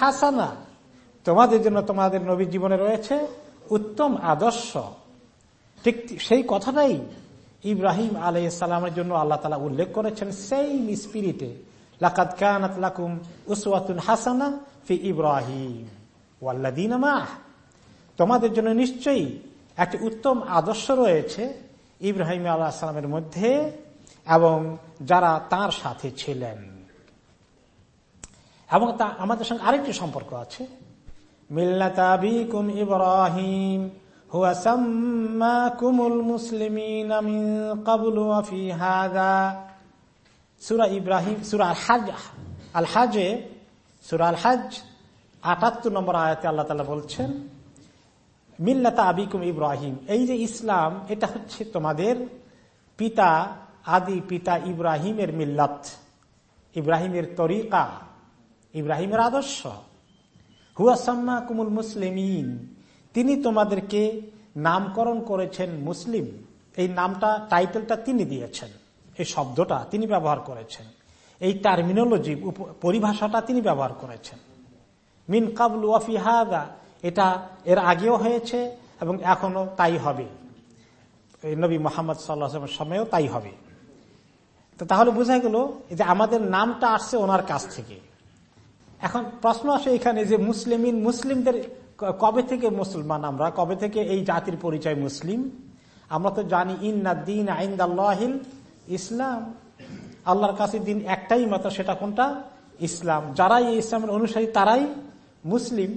হাসানা। তোমাদের জন্য তোমাদের নবীর জীবনে রয়েছে উত্তম আদর্শ। ঠিক সেই কথাটাই ইব্রাহিম আলাইসালামের জন্য আল্লাহ তালা উল্লেখ করেছেন সেই স্পিরিটে। লাকাত কানাত লাকুম উসওয়াতুন হাসানা ফি ইব্রাহিম ওয়াল্লাদিন তোমাদের জন্য নিশ্চয়ই একটি উত্তম আদর্শ রয়েছে ইব্রাহিম আল্লাহ সালামের মধ্যে এবং যারা তার সাথে ছিলেন। এবং তা আমাদের সঙ্গে আরেকটি সম্পর্ক আছে। হুয়া সূরা ইব্রাহিম, সূরা আল হাজ আল হাজে সূরা আল হাজ 78 নম্বর আয়াতে আল্লাহ বলছেন মিল্লাতা আবিকুম ইব্রাহিম, এই যে ইসলাম, এটা হচ্ছে তোমাদের পিতা আদি পিতা ইব্রাহিমের মিল্লাত, ইব্রাহিমের তরিকা, ইব্রাহিমের আদর্শ। হুয়াসাম্মা কুমুল মুসলিমিন, তিনি তোমাদেরকে নামকরণ করেছেন মুসলিম। এই নামটা, টাইটেলটা তিনি দিয়েছেন। এই শব্দটা তিনি ব্যবহার করেছেন। এই টার্মিনোলজি পরিভাষাটা তিনি ব্যবহার করেছেন। মিন কাবলু হাদা, এটা এর আগেও হয়েছে এবং এখনও তাই হবে। নবী মোহাম্মদ সাল্লাহ সময়েও তাই হবে। তো তাহলে বোঝা গেল যে আমাদের নামটা আসছে ওনার কাছ থেকে। এখন প্রশ্ন আসে এখানে যে মুসলিমিন, মুসলিমদের কবে থেকে মুসলমান আমরা? কবে থেকে এই জাতির পরিচয় মুসলিম? আমরা তো জানি ইন্দিন আইন্দাল্লাহিল ইসলাম। আল্লাহর কাছে দিন একটাই মাত্র, সেটা কোনটা? ইসলাম। যারাই এই ইসলামের অনুসারী, তারাই মুসলিম।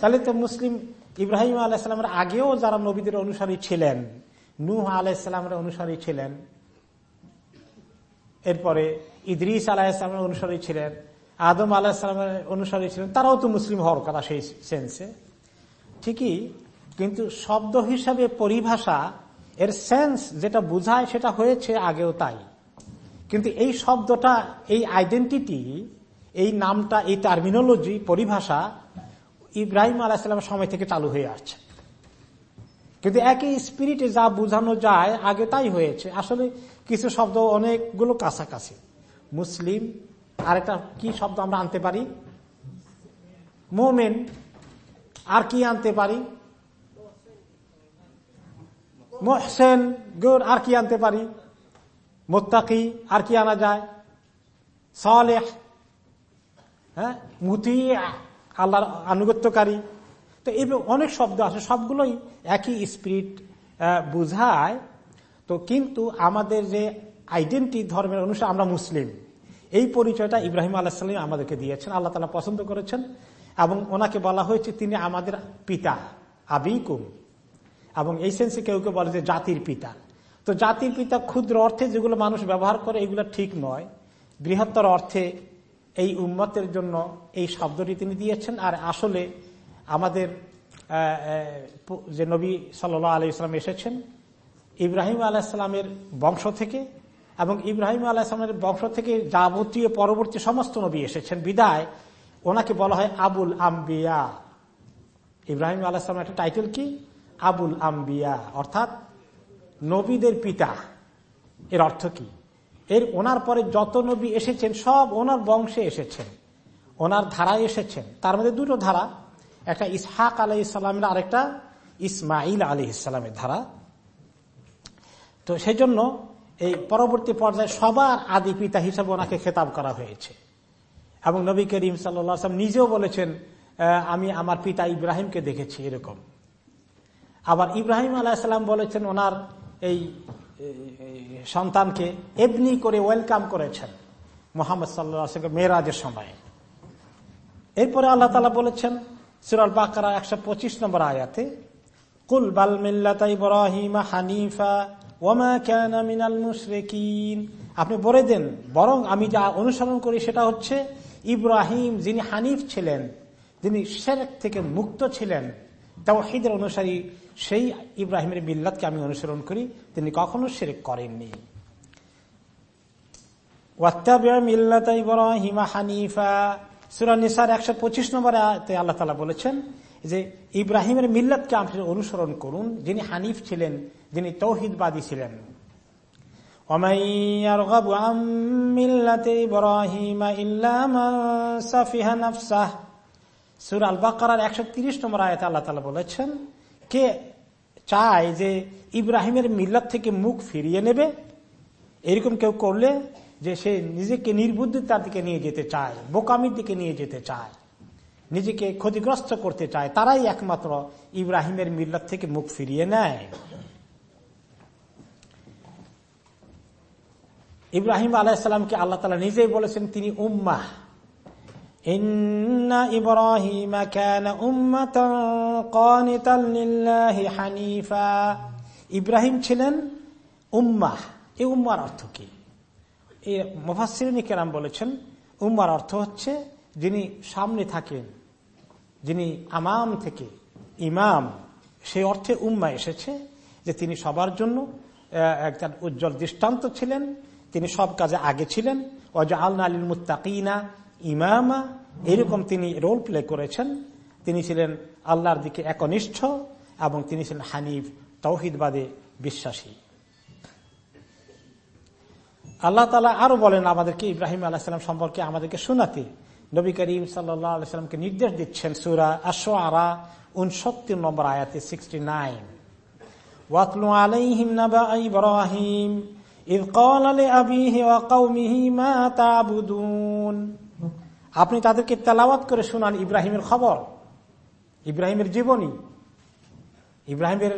তাহলে তো মুসলিম ইব্রাহিম আলাইসালামের আগেও যারা নবীদের অনুসারী ছিলেন, নূহ আলাইসালামের অনুসারী ছিলেন এরপরে ইদরিস আলাহিসামের অনুসারী ছিলেন, আদম আলাহিসামের অনুসারী ছিলেন, তারাও তো মুসলিম হওয়ার কথা সেই সেন্সে ঠিকই, কিন্তু শব্দ হিসাবে পরিভাষা, এর সেন্স যেটা বুঝায় সেটা হয়েছে আগেও তাই। কিন্তু এই শব্দটা, এই আইডেন্টিটি এই নামটা, এই টার্মিনোলজি পরিভাষা ইব্রাহিম আলাহিসামের সময় থেকে চালু হয়ে আসছে। কিন্তু একই স্পিরিটে যা বোঝানো যায়, আগে তাই হয়েছে। আসলে কিছু শব্দ অনেকগুলো কাছাকাছি। মুসলিম, আরেকটা কি শব্দ আমরা আনতে পারি? মোমেন, আর কি আনতে পারি? মোহসেন, গোর, আর কি আনতে পারি? মোত্তাকি, আর কি আনা যায়? সলেহ হ্যাঁ? মুতি আল্লাহর আনুগত্যকারী। তো এই অনেক শব্দ আছে, সবগুলোই একই স্পিরিট বুঝায়। তো কিন্তু আমাদের যে আইডেন্টি ধর্মের অনুসারে আমরা মুসলিম। এই পরিচয়টা ইব্রাহিম আল্লাহ আমাদেরকে দিয়েছেন, আল্লাহ তালা পছন্দ করেছেন এবং ওনাকে বলা হয়েছে তিনি আমাদের পিতা, আবিকুম। এবং এই সেন্সে কেউ কেউ বলে যে জাতির পিতা। তো জাতির পিতা ক্ষুদ্র অর্থে যেগুলো মানুষ ব্যবহার করে এগুলো ঠিক নয়। বৃহত্তর অর্থে এই উম্মতের জন্য এই শব্দটি তিনি দিয়েছেন। আর আসলে আমাদের যে নবী সাল্লাহ আলি ইসলাম এসেছেন ইব্রাহিম আলাহিসামের বংশ থেকে এবং ইব্রাহিম আলাহিসামের বংশ থেকে যাবতীয় পরবর্তী সমস্ত নবী এসেছেন। বিদায়, ওনাকে বলা হয় আবুল আম্বিয়া। ইব্রাহিম আলাহিসামের একটা টাইটেল কি? আবুল আম্বিয়া। অর্থাৎ নবীদের পিতা। এর অর্থ কি? এর ওনার পরে যত নবী এসেছেন, সব ওনার বংশে এসেছেন। ওনার ধারায় এসেছেন। তার মধ্যে দুটো ধারা। একটা ইসহাক আলাই ইসলামের আরেকটা ইসমাইল আলী ইসলামের ধারা। তো সেই জন্য এই পরবর্তী পর্যায়ে সবার আদি পিতা হিসাবে ওনাকে খেতাব করা হয়েছে। এবং নবী করিম সাল্লাম নিজেও বলেছেন আমি আমার পিতা ইব্রাহিমকে দেখেছি এরকম। আবার ইব্রাহিম আলাহিসাল্লাম বলেছেন, ওনার এই সন্তানকে এমনি করে ওয়েলকাম করেছেন মোহাম্মদ সাল্লা মেয়েরাজের সময়। এরপরে আল্লাহ তালা বলেছেন সুরাল বাকারা একশো পঁচিশ নম্বর আয়াতে, কুল বাল মিল্লাতা ইব্রাহিম হানিফা ওমা কেন মিনাল মুশরেকিন। আপনি বলে দেন, বরং আমি যা অনুসরণ করি সেটা হচ্ছে ইব্রাহিম যিনি হানিফ ছিলেন, যিনি শেরেক থেকে মুক্ত ছিলেন, তাওহিদের অনুসারী, সেই ইব্রাহিমের মিল্লাতকে আমি অনুসরণ করি, তিনি কখনো শেরেক করেননি। হানিফা। সুরা নিসার একশো পঁচিশ নম্বরে আল্লাহ তালা বলেছেন যে ইব্রাহিমের মিল্লাতকে আপনি অনুসরণ করুন, যিনি হানিফ ছিলেন, যিনি তৌহিদবাদী ছিলেন। সুর আল বাকার একশো তিরিশ নম্বর আয়তে আল্লাহ বলেছেন, কে চায় যে ইব্রাহিমের মিল্লাত থেকে মুখ ফিরিয়ে নেবে? এরকম কেউ করলে যে সে নিজেকে নির্বুদ্ধিতার দিকে নিয়ে যেতে চায়, বোকামির দিকে নিয়ে যেতে চায়। নিজেকে ক্ষতিগ্রস্ত করতে চায়, তারাই একমাত্র ইব্রাহিমের মিল্লাত থেকে মুখ ফিরিয়ে নেয়। ইব্রাহিম আলাহিসাল্লামকে আল্লাহ তালা নিজেই বলেছেন, তিনি উম্মাহ। ইব্রাহিম ইব্রাহিম ছিলেন উম্মাহ। এই উম্মার অর্থ কি? এই কেরাম বলেছেন, উম্মার অর্থ হচ্ছে যিনি সামনে থাকেন যিনি আমাম থেকে ইমাম, সেই অর্থে উম্মা এসেছে যে তিনি সবার জন্য একজন উজ্জ্বল দৃষ্টান্ত ছিলেন, তিনি সব কাজে আগে ছিলেন। অজা আলনা আলীল মুতাকিনা ইমামা, এরকম তিনি রোল প্লে করেছেন। তিনি ছিলেন আল্লাহর দিকে একনিষ্ঠ এবং তিনি ছিলেন হানিফ, তৌহিদবাদে বিশ্বাসী। আল্লাহ তালা আরও বলেন আমাদেরকে ইব্রাহিম আলাহিসাম সম্পর্কে আমাদেরকে শোনাতে। নবী করিম সাল্লামকে নির্দেশ দিচ্ছেন সুরা আশো আরা উনসত্তর নম্বর আয়াতে সিক্সটি নাইন আপনি তাদেরকে তেলাওয়াত করে শুনান ইব্রাহিমের খবর, ইব্রাহিমের জীবনী। ইব্রাহিমের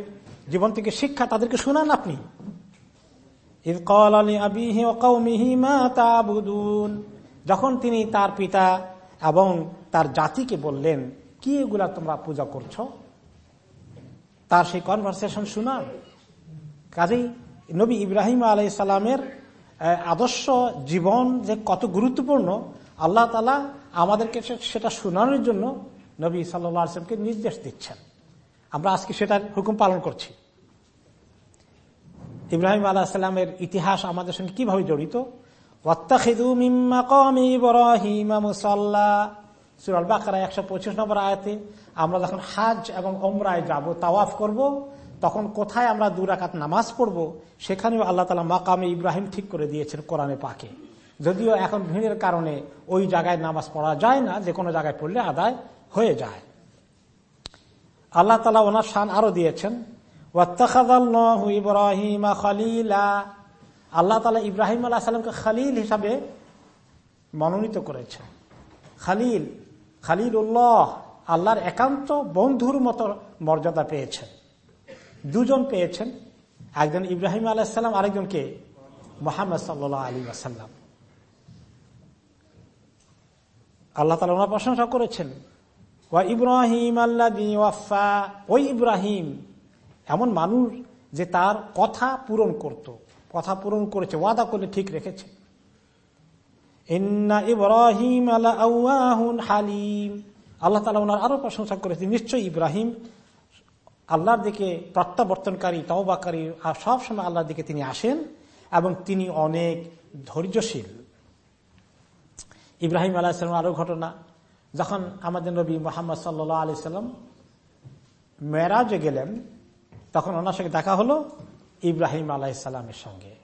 জীবন থেকে শিক্ষা তাদেরকে শোনান আপনি। ইদ কল আলী আবিহি ও কৌমিহি মা তাবুদুন। যখন তিনি তার পিতা এবং তার জাতিকে বললেন, কি এগুলা তোমরা পূজা করছ? তার সেই কনভারসেশন শুনান কাজেই নবী ইব্রাহিম আলাই সালামের আদর্শ জীবন যে কত গুরুত্বপূর্ণ, আল্লাহ তালা আমাদেরকে সেটা শোনানোর জন্য নবী সাল্লামকে নির্দেশ দিচ্ছেন। আমরা আজকে সেটার হুকুম পালন করছি। ইব্রাহিম আলাহ সাল্লামের ইতিহাস আমাদের সঙ্গে কীভাবে জড়িত? সুরাল বাকারা একশো পঁচিশ নম্বর আয়াতে আমরা যখন হাজ এবং ওমরায় যাব, তাওয়াফ করব, তখন কোথায় আমরা দুরাকাত নামাজ পড়ব, সেখানেও আল্লাহ তালা মাকামে ইব্রাহিম ঠিক করে দিয়েছেন কোরআনে পাকে। যদিও এখন ভিড়ের কারণে ওই জায়গায় নামাজ পড়া যায় না, যে কোনো জায়গায় পড়লে আদায় হয়ে যায়। আল্লাহ তালা ওনার শান আরও দিয়েছেন ইব্রাহিম খালিলা। আল্লাহ তালা ইব্রাহিম আল্লাহ সাল্লামকে খালিল হিসাবে মনোনীত করেছেন। খালিল খালিল উল্লাহ আল্লাহর একান্ত বন্ধুর মতো মর্যাদা পেয়েছেন। দুজন পেয়েছেন, একজন ইব্রাহিম আলাহিসাল্লাম আরেকজনকে মোহাম্মদ সাল্লাহ আলী আসাল্লাম আল্লাহ তালা ওনার প্রশংসা করেছেন, ওয়া ইব্রাহিম আল্লাহ ওই ইব্রাহিম এমন মানুষ যে তার কথা পূরণ করত। কথা পূরণ করেছে, ওয়াদা করলে ঠিক রেখেছে। ইব্রাহিম আল্লাহ হালিম। আল্লাহ তালা ওনার আরও প্রশংসা করেছে নিশ্চয় ইব্রাহিম আল্লাহর দিকে প্রত্যাবর্তনকারী, তওবাকারী, আর সবসময় আল্লাহর দিকে তিনি আসেন এবং তিনি অনেক ধৈর্যশীল। ইব্রাহিম আলাহিসাল্লাম আরও ঘটনা, যখন আমাদের নবী মোহাম্মদ সাল্লাহ আলি সাল্লাম মেরাজে গেলেন, তখন ওনার সঙ্গে দেখা হলো ইব্রাহিম আলাহিসাল্লামের সঙ্গে।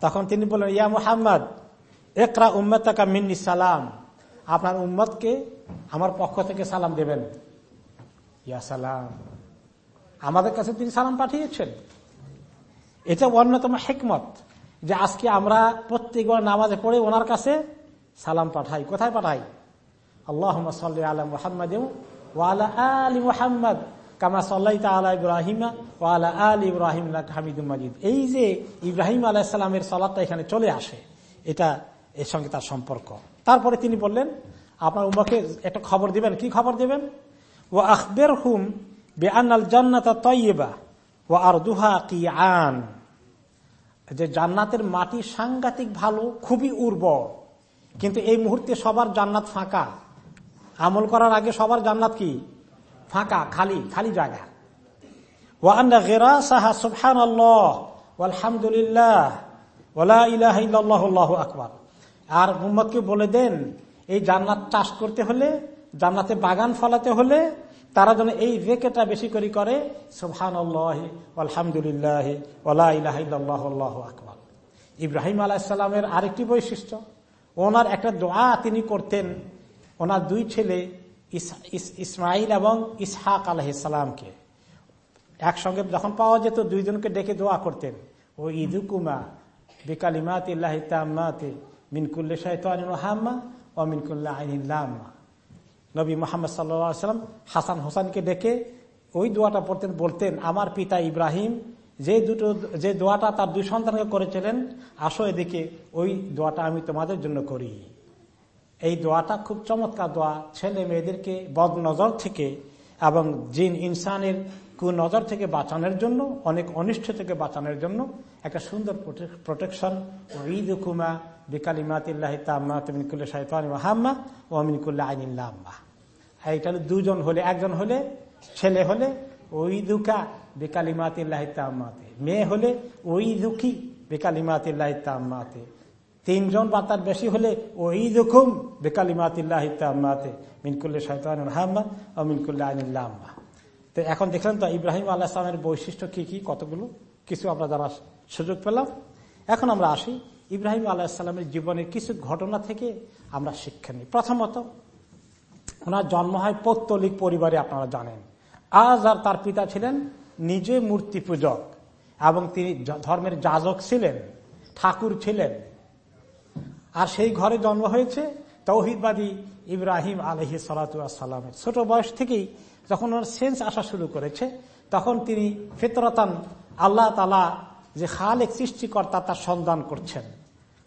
তখন তিনি বললেন, ইয়া মুহাম্মদ একরা উম্মতাকা মিন্নি সালাম। আপনার উম্মতকে আমার পক্ষ থেকে সালাম দেবেন। ইয়া সালাম। আমাদের কাছে তিনি সালাম পাঠিয়েছেন। এটা অন্যতম হেকমত যে আজকে আমরা প্রত্যেকবার নামাজে পড়ে ওনার কাছে সালাম পাঠাই। কোথায় পাঠাই? আল্লাহ সাল্লি আলা মোহাম্মদ ওয়ালা আলী মোহাম্মদ। কামা সাল্লাই তালা ইব্রাহিমা ওয়ালা আল ইব্রাহিম হামিদুল মাজিদ। এই যে ইব্রাহিম আলাহিসাল্লামের সালাদটা এখানে চলে আসে, এটা এর সঙ্গে তার সম্পর্ক। তারপরে তিনি বললেন, আপনার উম্মাকে একটা খবর দিবেন। কি খবর দিবেন? ও আখবের হুম বেআনাল জান্নাতা তৈবা ও আর দুহা কি আন যে জান্নাতের মাটি সাংঘাতিক ভালো, খুবই উর্বর। কিন্তু এই মুহূর্তে সবার জান্নাত ফাঁকা। আমল করার আগে সবার জান্নাত কি? ফাঁকা, খালি খালি জায়গা। ওয়ান্না গেরা সাহা সুবহান আল্লাহ আলহামদুলিল্লাহ ওলা ইলাহ আকবর। আর মোহাম্মদকে বলে দেন, এই জান্নাত চাষ করতে হলে, জান্নাতে বাগান ফলাতে হলে, তারা যেন এই রেকেটা বেশি করে করে সুবহান আলহামদুলিল্লাহ আকবর। ইব্রাহিম আলাহিসাল্লামের আরেকটি বৈশিষ্ট্য, ওনার একটা দোয়া তিনি করতেন। ওনার দুই ছেলে ইসমাইল এবং ইসহাক আলহিসামকে একসঙ্গে যখন পাওয়া যেত, দুইজনকে ডেকে দোয়া করতেন। ও ইদুকুমা বিকালিমাত ইল্লাহিতাম্মাতে মিনকুল্লে শাহিতান হাম্মা ও মিনকুল্লা আইনিল্লাম্মা নবী মোহাম্মদ সাল্লাম হাসান হোসানকে ডেকে ওই দোয়াটা পড়তেন, বলতেন, আমার পিতা ইব্রাহিম, যে দুটো, যে দোয়াটা তার দুই সন্তানকে করেছিলেন, আসো এদিকে, ওই দোয়াটা আমি তোমাদের জন্য করি। এই দোয়াটা খুব চমৎকার দোয়া। ছেলে মেয়েদেরকে বদ নজর থেকে এবং জিন ইনসানের কুনজর থেকে বাঁচানোর জন্য, অনেক অনিষ্ট থেকে বাঁচানোর জন্য একটা সুন্দর প্রোটেকশন। ঈদ হুকুমা বিকালিমাতিল্লাহ তামিনকুল্লা শাহিতান হাম্মা ও আমিনকুল্লা আইনিল্লাহ এইটা দুজন হলে, একজন হলে, ছেলে হলে ওই দুকা বেকালিমাতিল্লাহ তাম্মাতে। মেয়ে হলে ওই দুঃখী বেকালিমাতিল্লাহ তাম্মাতে। তিনজন বা তার বেশি হলে ওই দুখুম বেকালিমাতিল্লাহ তাম্মাতে মিনকুল্লে শৈতান হাম্মা ও মিনকুল্লা আইনুল্লাহ তো এখন দেখলেন তো ইব্রাহিম আল্লাহ ইসলামের বৈশিষ্ট্য কি কি, কতগুলো? কিছু আমরা যারা সুযোগ পেলাম। এখন আমরা আসি ইব্রাহিম আল্লাহ ইসলামের জীবনের কিছু ঘটনা থেকে আমরা শিক্ষা নিই। প্রথমত, ওনার জন্ম হয় পৌত্তলিক পরিবারে, আপনারা জানেন। আজ আর তার পিতা ছিলেন নিজে মূর্তি পূজক এবং তিনি ধর্মের যাজক ছিলেন, ঠাকুর ছিলেন। আর সেই ঘরে জন্ম হয়েছে তৌহিদবাদী ইব্রাহিম আলহি সালাতামের ছোট বয়স থেকেই যখন ওনার সেন্স আসা শুরু করেছে, তখন তিনি ফেতরতান আল্লাহ তালা যে খালেক সৃষ্টিকর্তা তার সন্ধান করছেন।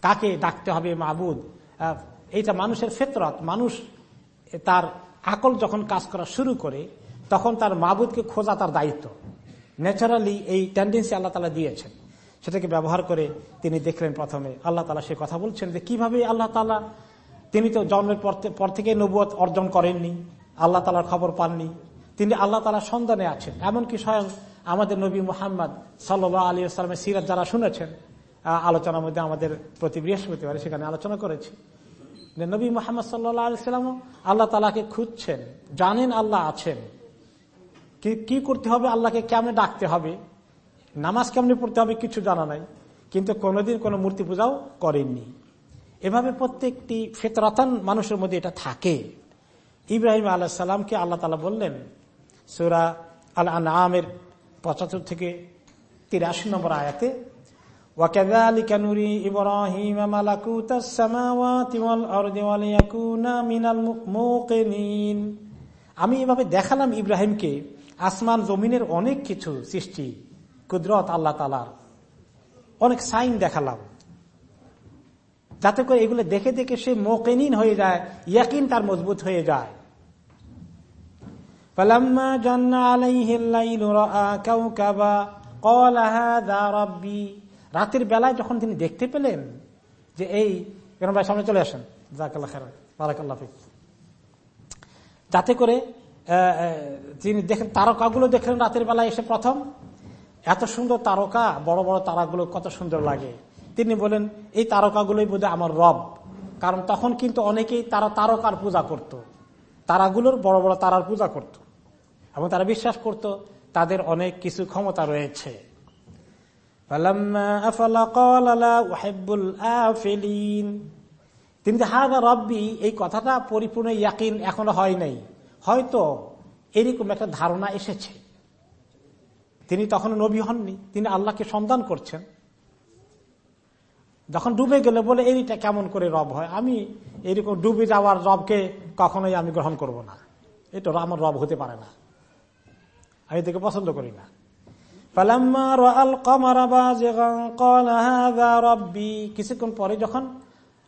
কাকে ডাকতে হবে মাবুদ? এইটা মানুষের ফেতরত। মানুষ তার আকল যখন কাজ করা শুরু করে, তখন তার মাবুদকে খোঁজা তার দায়িত্ব। ন্যাচারালি এই টেন্ডেন্সি আল্লাহ তালা দিয়েছেন। সেটাকে ব্যবহার করে তিনি দেখলেন প্রথমে। আল্লাহ তালা সে কথা বলছেন যে, কীভাবে আল্লাহ তালা, তিনি তো জন্মের পর থেকে নবুয় অর্জন করেননি, আল্লাহ তালার খবর পাননি, তিনি আল্লাহ তালার সন্ধানে আছেন। এমনকি স্বয়ং আমাদের নবী মোহাম্মদ সাল্লাহ আলী আসলামের সিরাত যারা শুনেছেন আলোচনার মধ্যে আমাদের প্রতি বৃহস্পতিবারে সেখানে আলোচনা করেছি। নবী মোহাম্মদ সাল্লাহ আলিয়াল্লাম আল্লাহ তালাকে খুঁজছেন, জানেন আল্লাহ আছেন। কি করতে হবে, আল্লাহকে কেমনে ডাকতে হবে? নামাজ কেমনে পড়তে হবে কিছু জানা নাই কিন্তু কোনোদিন কোনো মূর্তি পূজাও করেননি এভাবে প্রত্যেকটি ফেতরাতান মানুষের মধ্যে এটা থাকে ইব্রাহিম আল্লাহ সাল্লামকে আল্লাহ তালা বললেন সুরা আল আমের পঁচাত্তর থেকে তিরাশি নম্বর আয়াতে وكذلك نري إبراهيم ملكوت السماوات والأرض وليكون من الموقنين আমি এভাবে দেখালাম ইব্রাহিমকে আসমান জমিনের অনেক কিছু সৃষ্টি কুদরত আল্লাহ তালার অনেক সাইন দেখালাম। যাতে করে এগুলো দেখে দেখে সে মোকেনিন হয়ে যায়, ইয়াকিন তার মজবুত হয়ে যায়। রাতের বেলায় যখন তিনি দেখতে পেলেন যে এই ভাই সামনে চলে আসেন যাতে করে তিনি দেখেন তারকাগুলো দেখলেন রাতের বেলায় এসে প্রথম। এত সুন্দর তারকা, বড় বড় তারাগুলো কত সুন্দর লাগে। তিনি বলেন, এই তারকাগুলোই বোধ আমার রব। কারণ তখন কিন্তু অনেকেই তারা তারকার পূজা করত। তারাগুলোর বড় বড় তারার পূজা করত। এবং তারা বিশ্বাস করত, তাদের অনেক কিছু ক্ষমতা রয়েছে। তিনি হাদা রব্বি, এই কথাটা পরিপূর্ণ ইয়াকিন এখনও হয় নাই। হয়তো এরকম একটা ধারণা এসেছে। তিনি তখন নবী হননি। তিনি আল্লাহকে সন্ধান করছেন। যখন ডুবে গেলে, বলে, এইটা কেমন করে রব হয়? আমি এরকম ডুবে যাওয়ার রবকে কখনোই আমি গ্রহণ করব না। এটা আমার রব হতে পারে না। আমি এটাকে পছন্দ করি না। কিছুক্ষণ পরে যখন,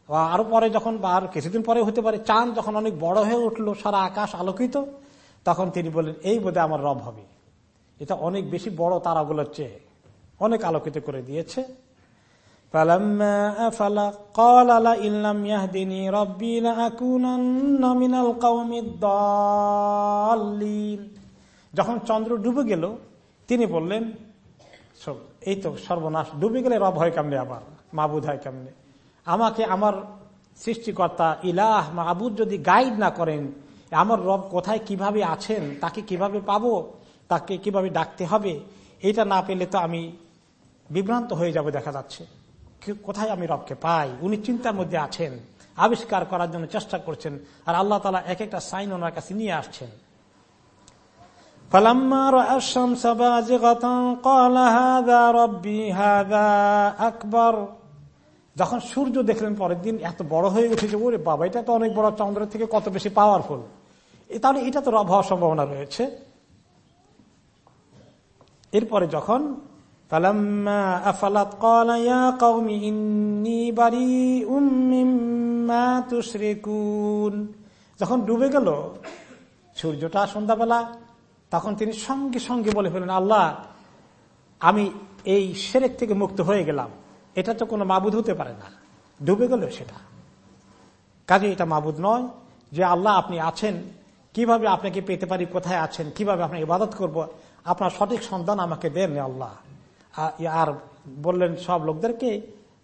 আরও পরে যখন, বা আর কিছুদিন পরে হতে পারে, চাঁদ যখন অনেক বড় হয়ে উঠল, সারা আকাশ আলোকিত, তখন তিনি বললেন, এই বোধে আমার রব হবে। এটা অনেক বেশি বড় তারাগুলোর চেয়ে অনেক আলোকিত করে দিয়েছে। যখন চন্দ্র ডুবে গেল, তিনি বললেন এই তো সর্বনাশ, ডুবে গেলে রব হয় কেমনে আবার? মাবুদ হয় কেমনে? আমাকে আমার সৃষ্টিকর্তা ইলাহ মাহবুদ যদি গাইড না করেন, আমার রব কোথায় কীভাবে আছেন, তাকে কীভাবে পাবো? তাকে কীভাবে ডাকতে হবে এটা না পেলে তো আমি বিভ্রান্ত হয়ে যাবে দেখা যাচ্ছে। কোথায় আমি রবকে পাই? উনি চিন্তার মধ্যে আছেন, আবিষ্কার করার জন্য চেষ্টা করছেন, আর আল্লাহ তালা এক একটা সাইন ওনার কাছে নিয়ে আসছেন। যখন সূর্য দেখলেন পরের দিন, এত বড় হয়ে উঠেছে ওরে বাবা, এটা তো অনেক বড় চন্দ্রের থেকে কত বেশি পাওয়ারফুল তাহলে এটা তো রব হওয়ার সম্ভাবনা রয়েছে। এরপরে যখন যখন ডুবে গেল, সূর্যটা সন্ধ্যাবেলা, তখন তিনি সঙ্গে সঙ্গে বলে ফেলেন আল্লাহ, আমি এই সেরেক থেকে মুক্ত হয়ে গেলাম। এটা তো কোনো মাবুদ হতে পারে না। ডুবে গেল সেটা। কাজে এটা মাবুদ নয় যে, আল্লাহ, আপনি আছেন। কীভাবে আপনাকে পেতে পারি? কোথায় আছেন? কীভাবে আপনাকে ইবাদত করব? আপনার সঠিক সন্তান আমাকে দেন আল্লাহ আর বললেন সব লোকদেরকে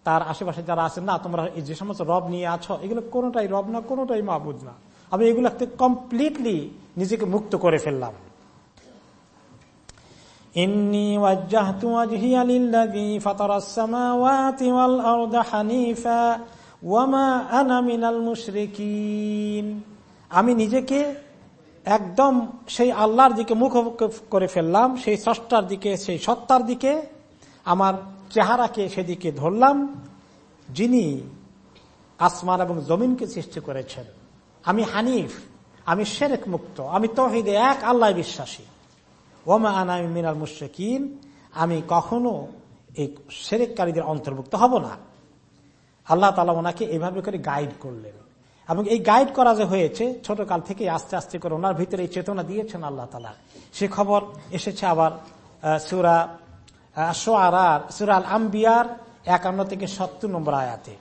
তার আশেপাশে যারা আছেন না তোমরা যে সমস্ত রব নিয়ে আছো এগুলো কোনোটাই রব না কোনোটাই মাহবুদ না আমি এগুলো কমপ্লিটলি নিজেকে মুক্ত করে ফেললাম إني وجهت وجهي للذي فطر السماوات والأرض حنيفا وما أنا من المشركين আমি নিজেকে একদম সেই আল্লাহর দিকে মুখ করে ফেললাম, সেই স্রষ্টার দিকে, সেই সত্তার দিকে, আমার চেহারাকে সেদিকে ধরলাম, যিনি আসমান এবং জমিনকে সৃষ্টি করেছেন। আমি হানিফ, আমি শেরেক মুক্ত, আমি তহিদে এক আল্লাহ বিশ্বাসী। ওমা আনামি মিনাল মুশরিকিন, আমি কখনো এই সেরেককারীদের অন্তর্ভুক্ত হব না। আল্লাহ তালা ওনাকে এভাবে করে গাইড করলেন। এবং এই গাইড করা যে হয়েছে ছোট কাল থেকে আস্তে আস্তে করে ওনার ভিতরে এই চেতনা দিয়েছেন আল্লাহ তালা সে খবর এসেছে আবার সুরা সোয়ারার সুরাল আম্বিয়ার একান্ন থেকে সত্তর নম্বর আয়াতে।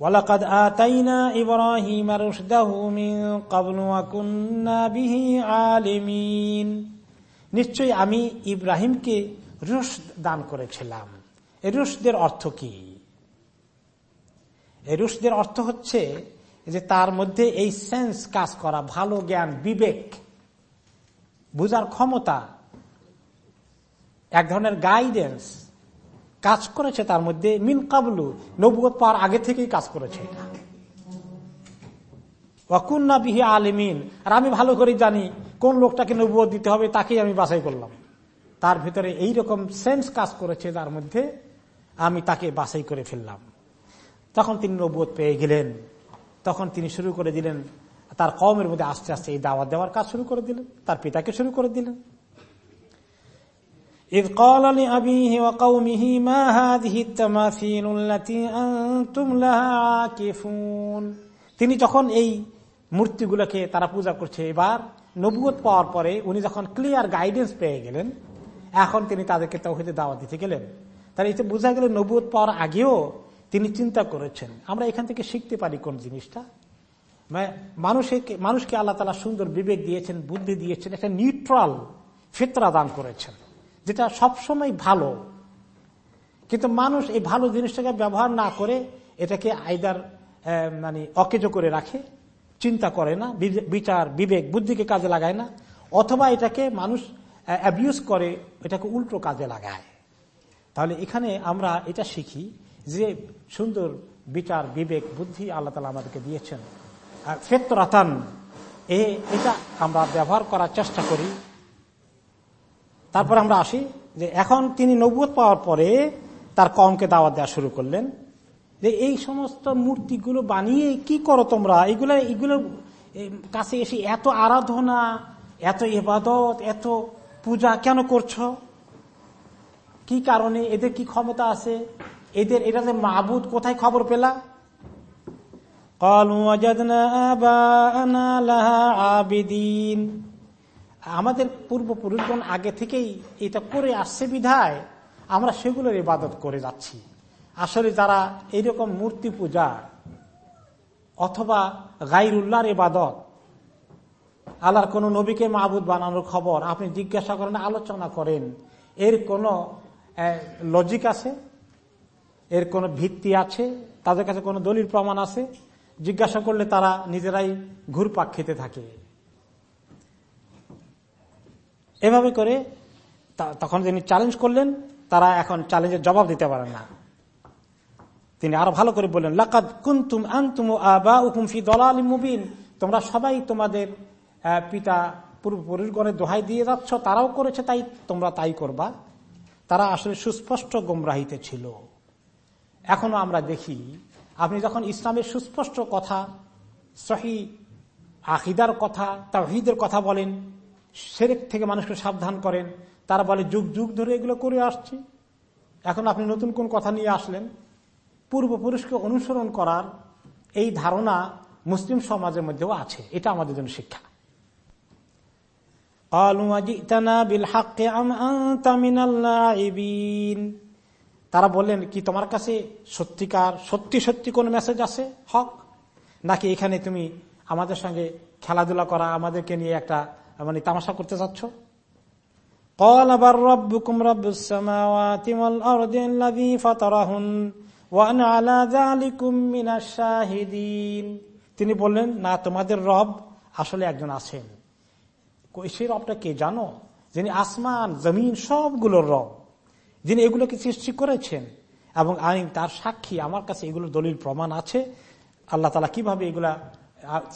ওয়ালাকাদ আতাইনা ইব্রাহিম রুশদাহু মিন ক্বাবলু ওয়া কুন্না বিহি আলিমিন। নিশ্চয়ই আমি ইব্রাহিমকে রুশ দান করেছিলাম। এই রুশদের অর্থ কি? এই রুশদের অর্থ হচ্ছে যে তার মধ্যে এই সেন্স কাজ করা, ভালো জ্ঞান, বিবেক, বুঝার ক্ষমতা, এক ধরনের গাইডেন্স কাজ করেছে তার মধ্যে মিন কাবলু নবুয় পাওয়ার আগে থেকেই কাজ করেছে এটা। ওয়াকুন্না বিহি আলিমিন, আর আমি ভালো করে জানি কোন লোকটাকে নবুয় দিতে হবে, তাকেই আমি বাছাই করলাম। তার ভিতরে এই রকম সেন্স কাজ করেছে তার মধ্যে, আমি তাকে বাছাই করে ফেললাম। তখন তিনি নবুয় পেয়ে গেলেন। তখন তিনি শুরু করে দিলেন তার কমের মধ্যে আস্তে আস্তে এই দাওয়াত দেওয়ার কাজ শুরু করে দিলেন তার পিতাকে শুরু করে দিলেন إذ قال لأبيه وقومه ما هذه التماثيل التي أنتم لها عاكفون তিনি যখন এই মূর্তিগুলোকে তারা পূজা করছে এবার নবুয়ত পাওয়ার পরে উনি যখন ক্লিয়ার গাইডেন্স পেয়ে গেলেন এখন তিনি তাদেরকে তৌহিদে দাওয়া দিতে গেলেন তার এতে বোঝা গেল নবুয়ত পাওয়ার আগেও তিনি চিন্তা করেছেন, আমরা এখান থেকে শিখতে পারি কোন জিনিসটা? মানুষকে মানুষকে আল্লাহ তালা সুন্দর বিবেক দিয়েছেন, বুদ্ধি দিয়েছেন, একটা নিউট্রাল ফিতরা দান করেছেন, যেটা সবসময় ভালো। কিন্তু মানুষ এই ভালো জিনিসটাকে ব্যবহার না করে এটাকে আইদার মানে অকেজ করে রাখে, চিন্তা করে না বিচার, বিবেক, বুদ্ধিকে কাজে লাগায় না, অথবা এটাকে মানুষ অ্যাবিউজ করে, এটাকে উল্টো কাজে লাগায়। তাহলে এখানে আমরা এটা শিখি যে সুন্দর বিচার, বিবেক, বুদ্ধি আল্লাহ তালা আমাদেরকে দিয়েছেন। আর ফেতরাতান, এ, এটা আমরা ব্যবহার করার চেষ্টা করি। তারপর আমরা আসি যে এখন তিনি নবুয় পাওয়ার পরে তার কমকে দাওয়াত দেওয়া শুরু করলেন। যে এই সমস্ত মূর্তিগুলো বানিয়ে কি করো তোমরা? এগুলো, এগুলোর কাছে এসে এত আরাধনা, এত ইবাদত, এত পূজা কেন করছ? কি কারণে? এদের কি ক্ষমতা আছে? এদের এটা যে মাহবুদ কোথায় খবর পেলা? আমাদের পূর্বপুরুষগণ আগে থেকেই এটা করে আসছে বিধায়, আমরা সেগুলোর ইবাদত করে যাচ্ছি। আসলে যারা এইরকম মূর্তি পূজা অথবা গাইরুল্লাহর ইবাদত, আল্লাহর কোন নবীকে মাহবুদ বানানোর খবর, আপনি জিজ্ঞাসা করেন, আলোচনা করেন, এর কোন লজিক আছে? এর কোন ভিত্তি আছে? তাদের কাছে কোনো দলিল প্রমাণ আছে? জিজ্ঞাসা করলে তারা নিজেরাই ঘুরপাক খেতে থাকে। এভাবে করে তখন যিনি চ্যালেঞ্জ করলেন, তারা এখন চ্যালেঞ্জের জবাব দিতে পারেন না। তিনি আরও ভালো করে বললেন, লাকাদ কুন্তুম আন্তুম আবা উকুম ফি দলাল মুবিন। তোমরা সবাই তোমাদের পিতা পূর্বপুরুষগণের দোহাই দিয়ে যাচ্ছ, তারাও করেছে তাই, তোমরা তাই করবা। তারা আসলে সুস্পষ্ট গোমরাহিতে ছিল। এখনও আমরা দেখি, আপনি যখন ইসলামের সুস্পষ্ট কথা, সহি আকিদার কথা তাহিদের কথা বলেন, সেরেক থেকে মানুষকে সাবধান করেন, তারা বলে, যুগ যুগ ধরে এগুলো করে আসছি। এখন আপনি নতুন কোন কথা নিয়ে আসলেন, পূর্বপুরুষকে অনুসরণ করার এই ধারণা মুসলিম সমাজের মধ্যেও আছে। এটা আমাদের জন্য শিক্ষা। তারা বললেন কি তোমার কাছে সত্যিকার সত্যি সত্যি কোন মেসেজ আছে হক নাকি এখানে তুমি আমাদের সঙ্গে খেলাধুলা করা আমাদেরকে নিয়ে একটা মানে তামাশা করতে চাচ্ছ قال بل ربكم رب السماوات والأرض الذي فطرهن وأنا على ذلكم من الشاهدين তিনি বললেন না তোমাদের রব আসলে একজন আছেন সেই রবটা কে জানো যিনি আসমান জমিন সবগুলোর রব যিনি এগুলোকে সৃষ্টি করেছেন এবং আমি তার সাক্ষী, আমার কাছে এগুলোর দলিল প্রমাণ আছে, আল্লাহ তালা কীভাবে এগুলা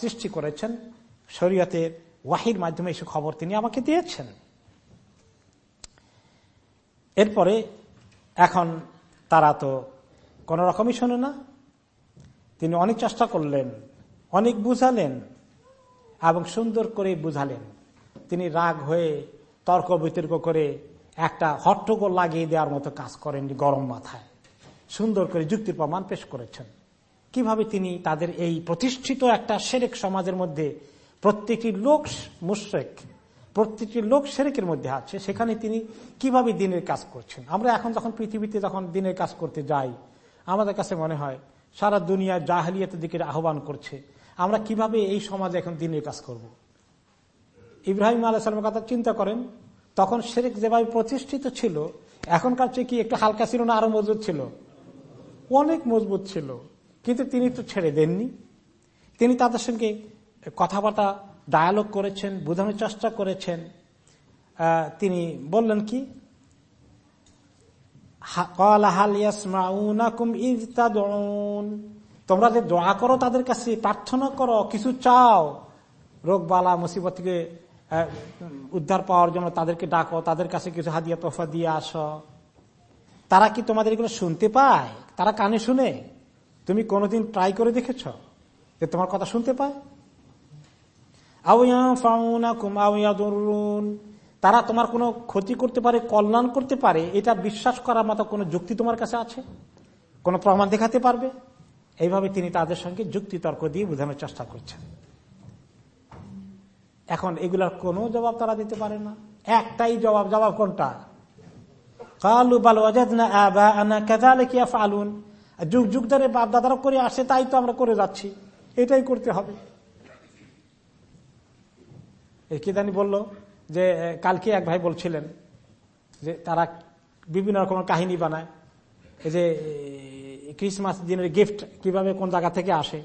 সৃষ্টি করেছেন শরীয়তের ওয়াহির মাধ্যমে এসে খবর তিনি আমাকে দিয়েছেন। এরপরে এখন তারা তো কোন রকমই শোনে না। তিনি অনেক চেষ্টা করলেন, অনেক বুঝালেন এবং সুন্দর করে বুঝালেন। তিনি রাগ হয়ে তর্ক বিতর্ক করে একটা হট্টগোল লাগিয়ে দেওয়ার মতো কাজ করেন গরম মাথায়। সুন্দর করে যুক্তির প্রমাণ পেশ করেছেন। কীভাবে তিনি তাদের এই প্রতিষ্ঠিত একটা সেরেক সমাজের মধ্যে প্রত্যেকটি লোক মুশ্রেক, প্রত্যেকটি লোক সেরেকের মধ্যে আছে, সেখানে তিনি কীভাবে দিনের কাজ করছেন? আমরা এখন যখন পৃথিবীতে যখন দিনের কাজ করতে যাই, আমাদের কাছে মনে হয় সারা দুনিয়া জাহালিয়াতের দিকে আহ্বান করছে, আমরা কীভাবে এই সমাজে এখন দিনের কাজ করব। ইব্রাহিম আলাইসালামের কথা চিন্তা করেন তখন শেরেক যেভাবে প্রতিষ্ঠিত ছিল, এখনকার চেয়ে কি একটু হালকা ছিল না আরও মজবুত ছিল? অনেক মজবুত ছিল, কিন্তু তিনি তো ছেড়ে দেননি। তিনি তাদের সঙ্গে কথাবার্তা ডায়ালগ করেছেন, বোঝানোর চেষ্টা করেছেন। তিনি বললেন কি তোমরা যে দোয়া করো তাদের কাছে, প্রার্থনা করো, কিছু চাও, রোগ বালা মুসিবত থেকে উদ্ধার পাওয়ার জন্য তাদেরকে ডাকো, তাদের কাছে কিছু হাদিয়া তোফা দিয়ে আস। তারা কি তোমাদের এগুলো শুনতে পায়? তারা কানে শুনে? তুমি কোনোদিন ট্রাই করে দেখেছ যে তোমার কথা শুনতে পায়? তারা তোমার কোনো ক্ষতি করতে পারে, কল্যাণ করতে পারে, এটা বিশ্বাস করার মতো কোনো যুক্তি তোমার কাছে আছে? কোনো প্রমাণ দেখাতে পারবে? এইভাবে তিনি তাদের সঙ্গে যুক্তি তর্ক দিয়ে বোঝানোর চেষ্টা করছেন। এখন এগুলার কোনো জবাব তারা দিতে পারে না। একটাই জবাব জবাব কোনটা? কালু, বালু কি ফালুন যুগ যুগ ধরে বাপ দাদারা করে আসে, তাই তো আমরা করে যাচ্ছি। এটাই করতে হবে। এই কিদানি বলল যে কালকে এক ভাই বলছিলেন যে, তারা বিভিন্ন রকমের কাহিনী বানায়। এই যে ক্রিসমাস দিনের গিফট কীভাবে কোন জায়গা থেকে আসে।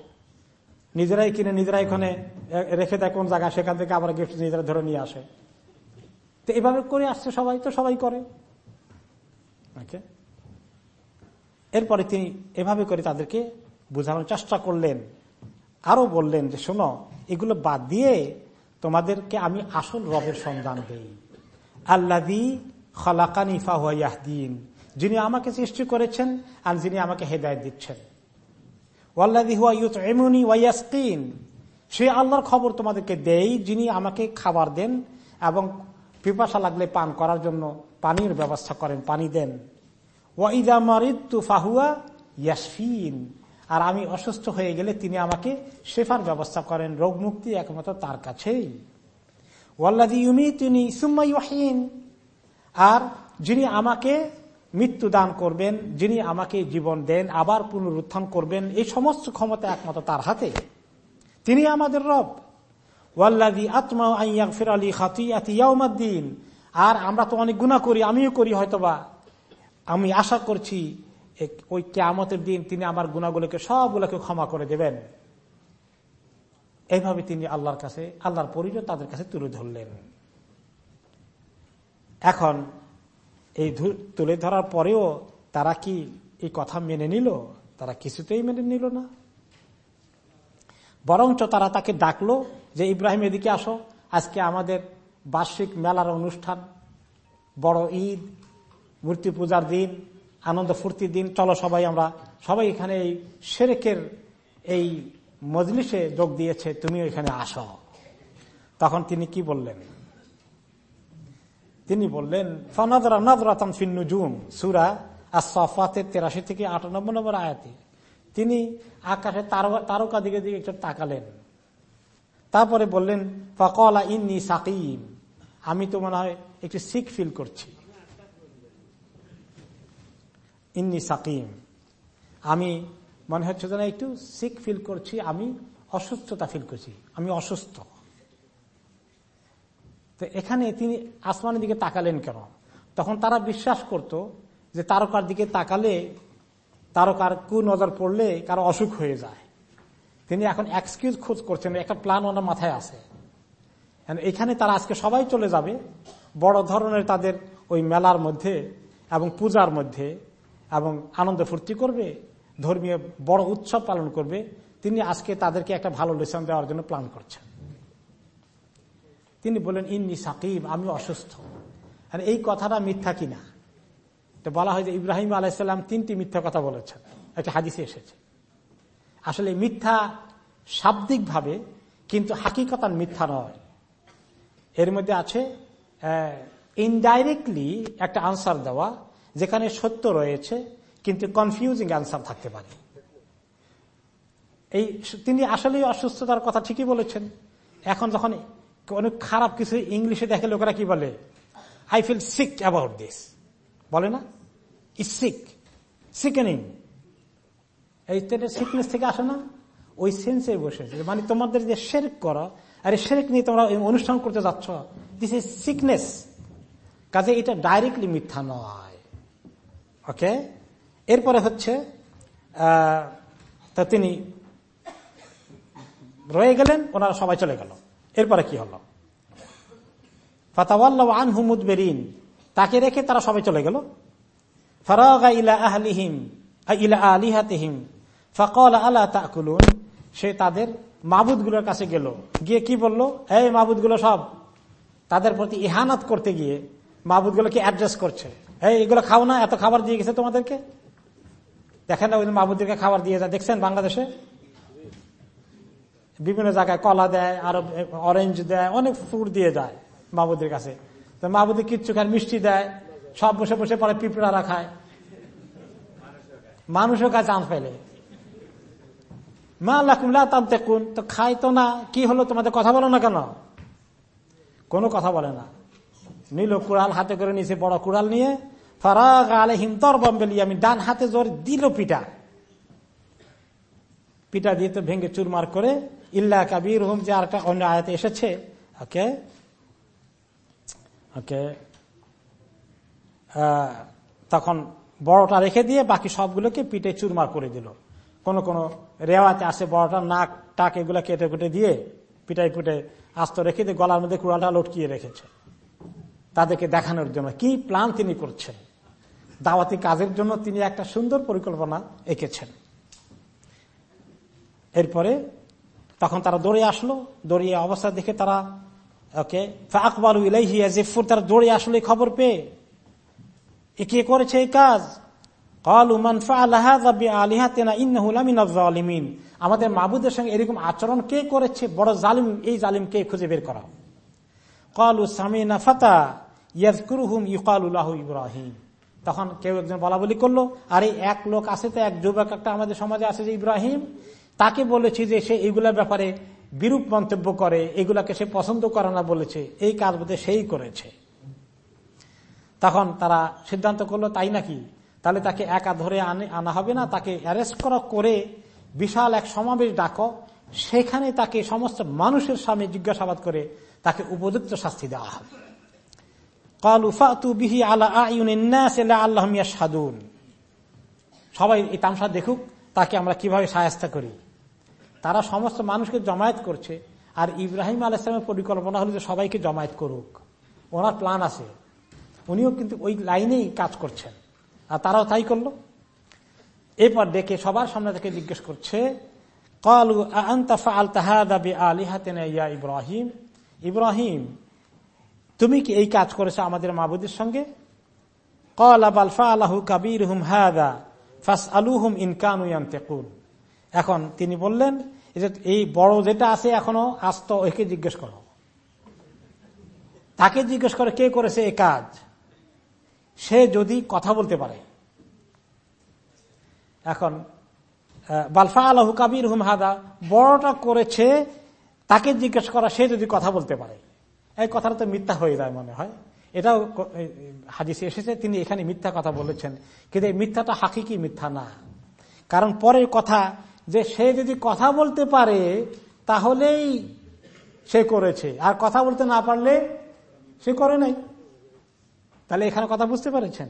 নিজেরাই কিনে, নিজেরাই এখানে রেখে দেয় কোন জায়গা সেখান থেকে আবার গিফট নিজেরা ধরে নিয়ে আসে। তো এভাবে করে আসছে সবাই, তো সবাই করে। এরপরে তিনি এভাবে করে তাদেরকে বোঝানোর চেষ্টা করলেন। আরও বললেন যে, শোনো, এগুলো বাদ দিয়ে তোমাদেরকে আমি আসল রবের সন্ধান দেই। আল্লাদি খলাকানি ফাহুয়াহদিন যিনি আমাকে সৃষ্টি করেছেন আর যিনি আমাকে হেদায়ত দিচ্ছেন। ওয়াল্লাদি হুয়া ইউত এমনি ওয়াইয়াস্কিন সে আল্লাহর খবর তোমাদেরকে দেই, যিনি আমাকে খাবার দেন এবং পিপাসা লাগলে পান করার জন্য পানির ব্যবস্থা করেন, পানি দেন। ওয়াইদা মারিদু ইয়াসফিন আর আমি অসুস্থ হয়ে গেলে তিনি আমাকে শেফার ব্যবস্থা করেন, রোগ মুক্তি একমাত্র তার কাছেই। ওয়াল্লাদি ইউমি তিনি ইসুম্মাইহিন আর যিনি আমাকে মৃত্যু দান করবেন, যিনি আমাকে জীবন দেন, আবার পুনরুত্থান করবেন, এই সমস্ত ক্ষমতা একমাত্র তার হাতে। তিনি আমাদের রব। ওয়াল্লাদি আত্মা ফির আলী খাতিয়াউমাদ্দিন আর আমরা তো অনেক গুণা করি, আমিও করি হয়তোবা। আমি আশা করছি ওই কেয়ামতের দিন তিনি আমার গুণাগুলোকে সবগুলোকে ক্ষমা করে দেবেন। এইভাবে তিনি আল্লাহর কাছে, আল্লাহর পরিচয় তাদের কাছে তুলে ধরলেন। এখন এই তুলে ধরার পরেও তারা কি এই কথা মেনে নিল? তারা কিছুতেই মেনে নিল না। বরঞ্চ তারা তাকে ডাকলো যে, ইব্রাহিম, এদিকে আসো। আজকে আমাদের বার্ষিক মেলার অনুষ্ঠান। বড় ঈদ, মূর্তি পূজার দিন, আনন্দ ফুর্তির দিন। চলো সবাই আমরা সবাই এখানে এই সেরেকের এই মজলিসে যোগ দিয়েছে তুমি এখানে আসো। তখন তিনি কি বললেন? তিনি বললেন, ফনাদরা নদরাতন ফিন্নুজুম সুরা আর সফাতের তেরাশি থেকে আটানব্বই নম্বর আয়াতে। তিনি আকাশে তারকা দিকে দিকে একটু তাকালেন। তারপরে বললেন, ফকলা ইন্নি সাকিম আমি তো মনে হয় একটু সিক ফিল করছি। ইন্নি সাকিম, আমি মনে হচ্ছে যেন একটু সিক ফিল করছি, আমি অসুস্থতা ফিল করছি, আমি অসুস্থ। তো এখানে তিনি আসমানের দিকে তাকালেন কেন? তখন তারা বিশ্বাস করত যে তারকার দিকে তাকালে তারকার কু নজর পড়লে কারও অসুখ হয়ে যায়। তিনি এখন এক্সকিউজ খোঁজ করছেন, একটা প্ল্যান ওনার মাথায় আছে। এখানে তারা আজকে সবাই চলে যাবে, বড় ধরনের তাদের ওই মেলার মধ্যে এবং পূজার মধ্যে এবং আনন্দ ফুর্তি করবে, ধর্মীয় বড় উৎসব পালন করবে। তিনি আজকে তাদেরকে একটা ভালো লেসন দেওয়ার জন্য প্ল্যান করছেন। তিনি বলেন ইন্নি সাকিব, আমি অসুস্থ। আর, এই কথাটা মিথ্যা কিনা? তো বলা হয় যে ইব্রাহিম আলাইসাল্লাম তিনটি মিথ্যা কথা বলেছেন। একটা হাদিসে এসেছে। আসলে মিথ্যা শাব্দিকভাবে কিন্তু হাকিকতার মিথ্যা নয়। এর মধ্যে আছে ইনডাইরেক্টলি একটা আনসার দেওয়া, যেখানে সত্য রয়েছে, কিন্তু কনফিউজিং আনসার থাকতে পারে। এই, তিনি আসলে অসুস্থতার কথা ঠিকই বলেছেন। এখন যখন অনেক খারাপ কিছু ইংলিশে দেখে লোকেরা কি বলে? I feel sick about this বলে না? ই সিক সিকেনিং সিকনেস থেকে আসে না? ওই সেন্সে বসেছে মানে তোমাদের যে শেরেক করো, আরে শেরেক নিয়ে তোমরা অনুষ্ঠান করতে যাচ্ছ দিস ইজ সিকনেস কাজে এটা ডাইরেক্টলি মিথ্যা নয়। ওকে? এরপরে হচ্ছে তা তিনি রয়ে গেলেন, ওনারা সবাই চলে গেল। এরপরে কি হলো? ফাতাওয়াল্লা আনহুমুদ বেরিন তাকে রেখে তারা সবাই চলে গেল। ইলা ইলা ফকল তাকুলুন। সে তাদের মাবুদগুলোর কাছে গেল। গিয়ে কি বলল? এই মাবুদগুলো সব তাদের প্রতি ইহানাত করতে গিয়ে মাবুদগুলোকে অ্যাড্রেস করছে। এই, এগুলো খাও না, এত খাবার দিয়ে গেছে তোমাদেরকে? দেখেন না, ওই মাহবুদদেরকে খাবার দিয়ে যায়। দেখছেন বাংলাদেশে? বিভিন্ন জায়গায় কলা দেয় আর অরেঞ্জ দেয়, অনেক ফ্রুট দিয়ে যায় মাহবুদের কাছে। তো মাহবুদের কিচ্ছু খায়, মিষ্টি দেয়, সব বসে বসে পরে পিঁপড়ারা খায়। মানুষও কাছে চান্স পেলে মা লাকুল্লা তান্তে কোন তো খাই তো না, কি হলো তোমাদের কথা বলো না কেন? কোনো কথা বলে না। নিল কুড়াল হাতে করে নিয়েছে বড় কুড়াল নিয়ে, ফারাগ আলহিম তরবম বেলি আমি ডান হাতে জোর দিল পিটা পিটা দিয়ে তো ভেঙে চুরমার করে ইল্লা কাবির হুম যে আরেকটা অন্য আয়াতে এসেছে। ওকে ওকে তখন বড়টা রেখে দিয়ে বাকি সবগুলোকে পিঠে চুরমার করে দিল। কোন কোন রেওয়াতে আসে বড়টা নাক, টাক এগুলো কেটে কুটে দিয়ে পিটাই পুটে আস্ত রেখে দিয়ে গলার মধ্যে কুড়ালটা লটকিয়ে রেখেছে। তাদেরকে দেখানোর জন্য। কি প্ল্যান তিনি করছেন? দাওয়াতি কাজের জন্য তিনি একটা সুন্দর পরিকল্পনা এঁকেছেন। এরপরে তখন তারা দৌড়ে আসলো, দৌড়িয়ে অবস্থা দেখে তারা, ওকে আকবর ইলাইহিয়াজিফুর তারা দৌড়ে আসলো, এই খবর পেয়ে। এ কে করেছে এই কাজ? আমাদের মাবুদের সঙ্গে এরকম আচরণ কে করেছে? বড় জালিম, এই জালিম কে খুঁজে বের করা। কলু সামিনা ফাতা ইয়াজকুরুহুম ইকালুল্লাহ ইব্রাহিম। তখন কেউ একজন বলা বলি করল, আরে এক লোক আছে তো, এক যুবক একটা আমাদের সমাজে আছে যে ইব্রাহিম তাকে বলেছি যে সে এইগুলার ব্যাপারে বিরূপ মন্তব্য করে, এগুলাকে সে পছন্দ করে না বলেছে, এই কাজ বোধে সেই করেছে। তখন তারা সিদ্ধান্ত করল, তাই নাকি? তাহলে তাকে একা ধরে আনা হবে না? তাকে অ্যারেস্ট করা, করে বিশাল এক সমাবেশ ডাকো। সেখানে তাকে সমস্ত মানুষের সামনে জিজ্ঞাসাবাদ করে তাকে উপযুক্ত শাস্তি দেওয়া হবে। সবাই এই তামসা দেখুক তাকে আমরা কীভাবে সাহায্য করি? তারা সমস্ত মানুষকে জমায়েত করছে, আর ইব্রাহিম আল ইসলামের পরিকল্পনা হলো যে সবাইকে জমায়েত করুক। ওনার প্ল্যান আছে। উনিও কিন্তু ওই লাইনেই কাজ করছেন। আর তারাও তাই করল। এরপর দেখে সবার সামনে থেকে জিজ্ঞেস করছে ইব্রাহিম? ইব্রাহিম, তুমি কি এই কাজ করেছ আমাদের মাবুদের সঙ্গে? কল আবালফা আল্লাহ কাবির হুম হাদা। ফাস আলু হুম ইনকানু এখন তিনি বললেন, এই বড় যেটা আছে এখনও আস্ত একে জিজ্ঞেস করো। তাকে জিজ্ঞেস করে কে করেছে এ কাজ? সে যদি কথা বলতে পারে। এখন বালফা আলহ কাবির হুম হাদা, বড়টা করেছে, তাকে জিজ্ঞেস করা সে যদি কথা বলতে পারে। এই কথাটা তো মিথ্যা হয়ে যায় মনে হয়। এটাও হাদিসে এসেছে, তিনি এখানে মিথ্যা কথা বলেছেন। কিন্তু এই মিথ্যাটা হাকিকি মিথ্যা না। কারণ পরের কথা যে সে যদি কথা বলতে পারে, তাহলেই সে করেছে। আর কথা বলতে না পারলে সে করে নাই। তাহলে এখানে কথা বুঝতে পেরেছেন?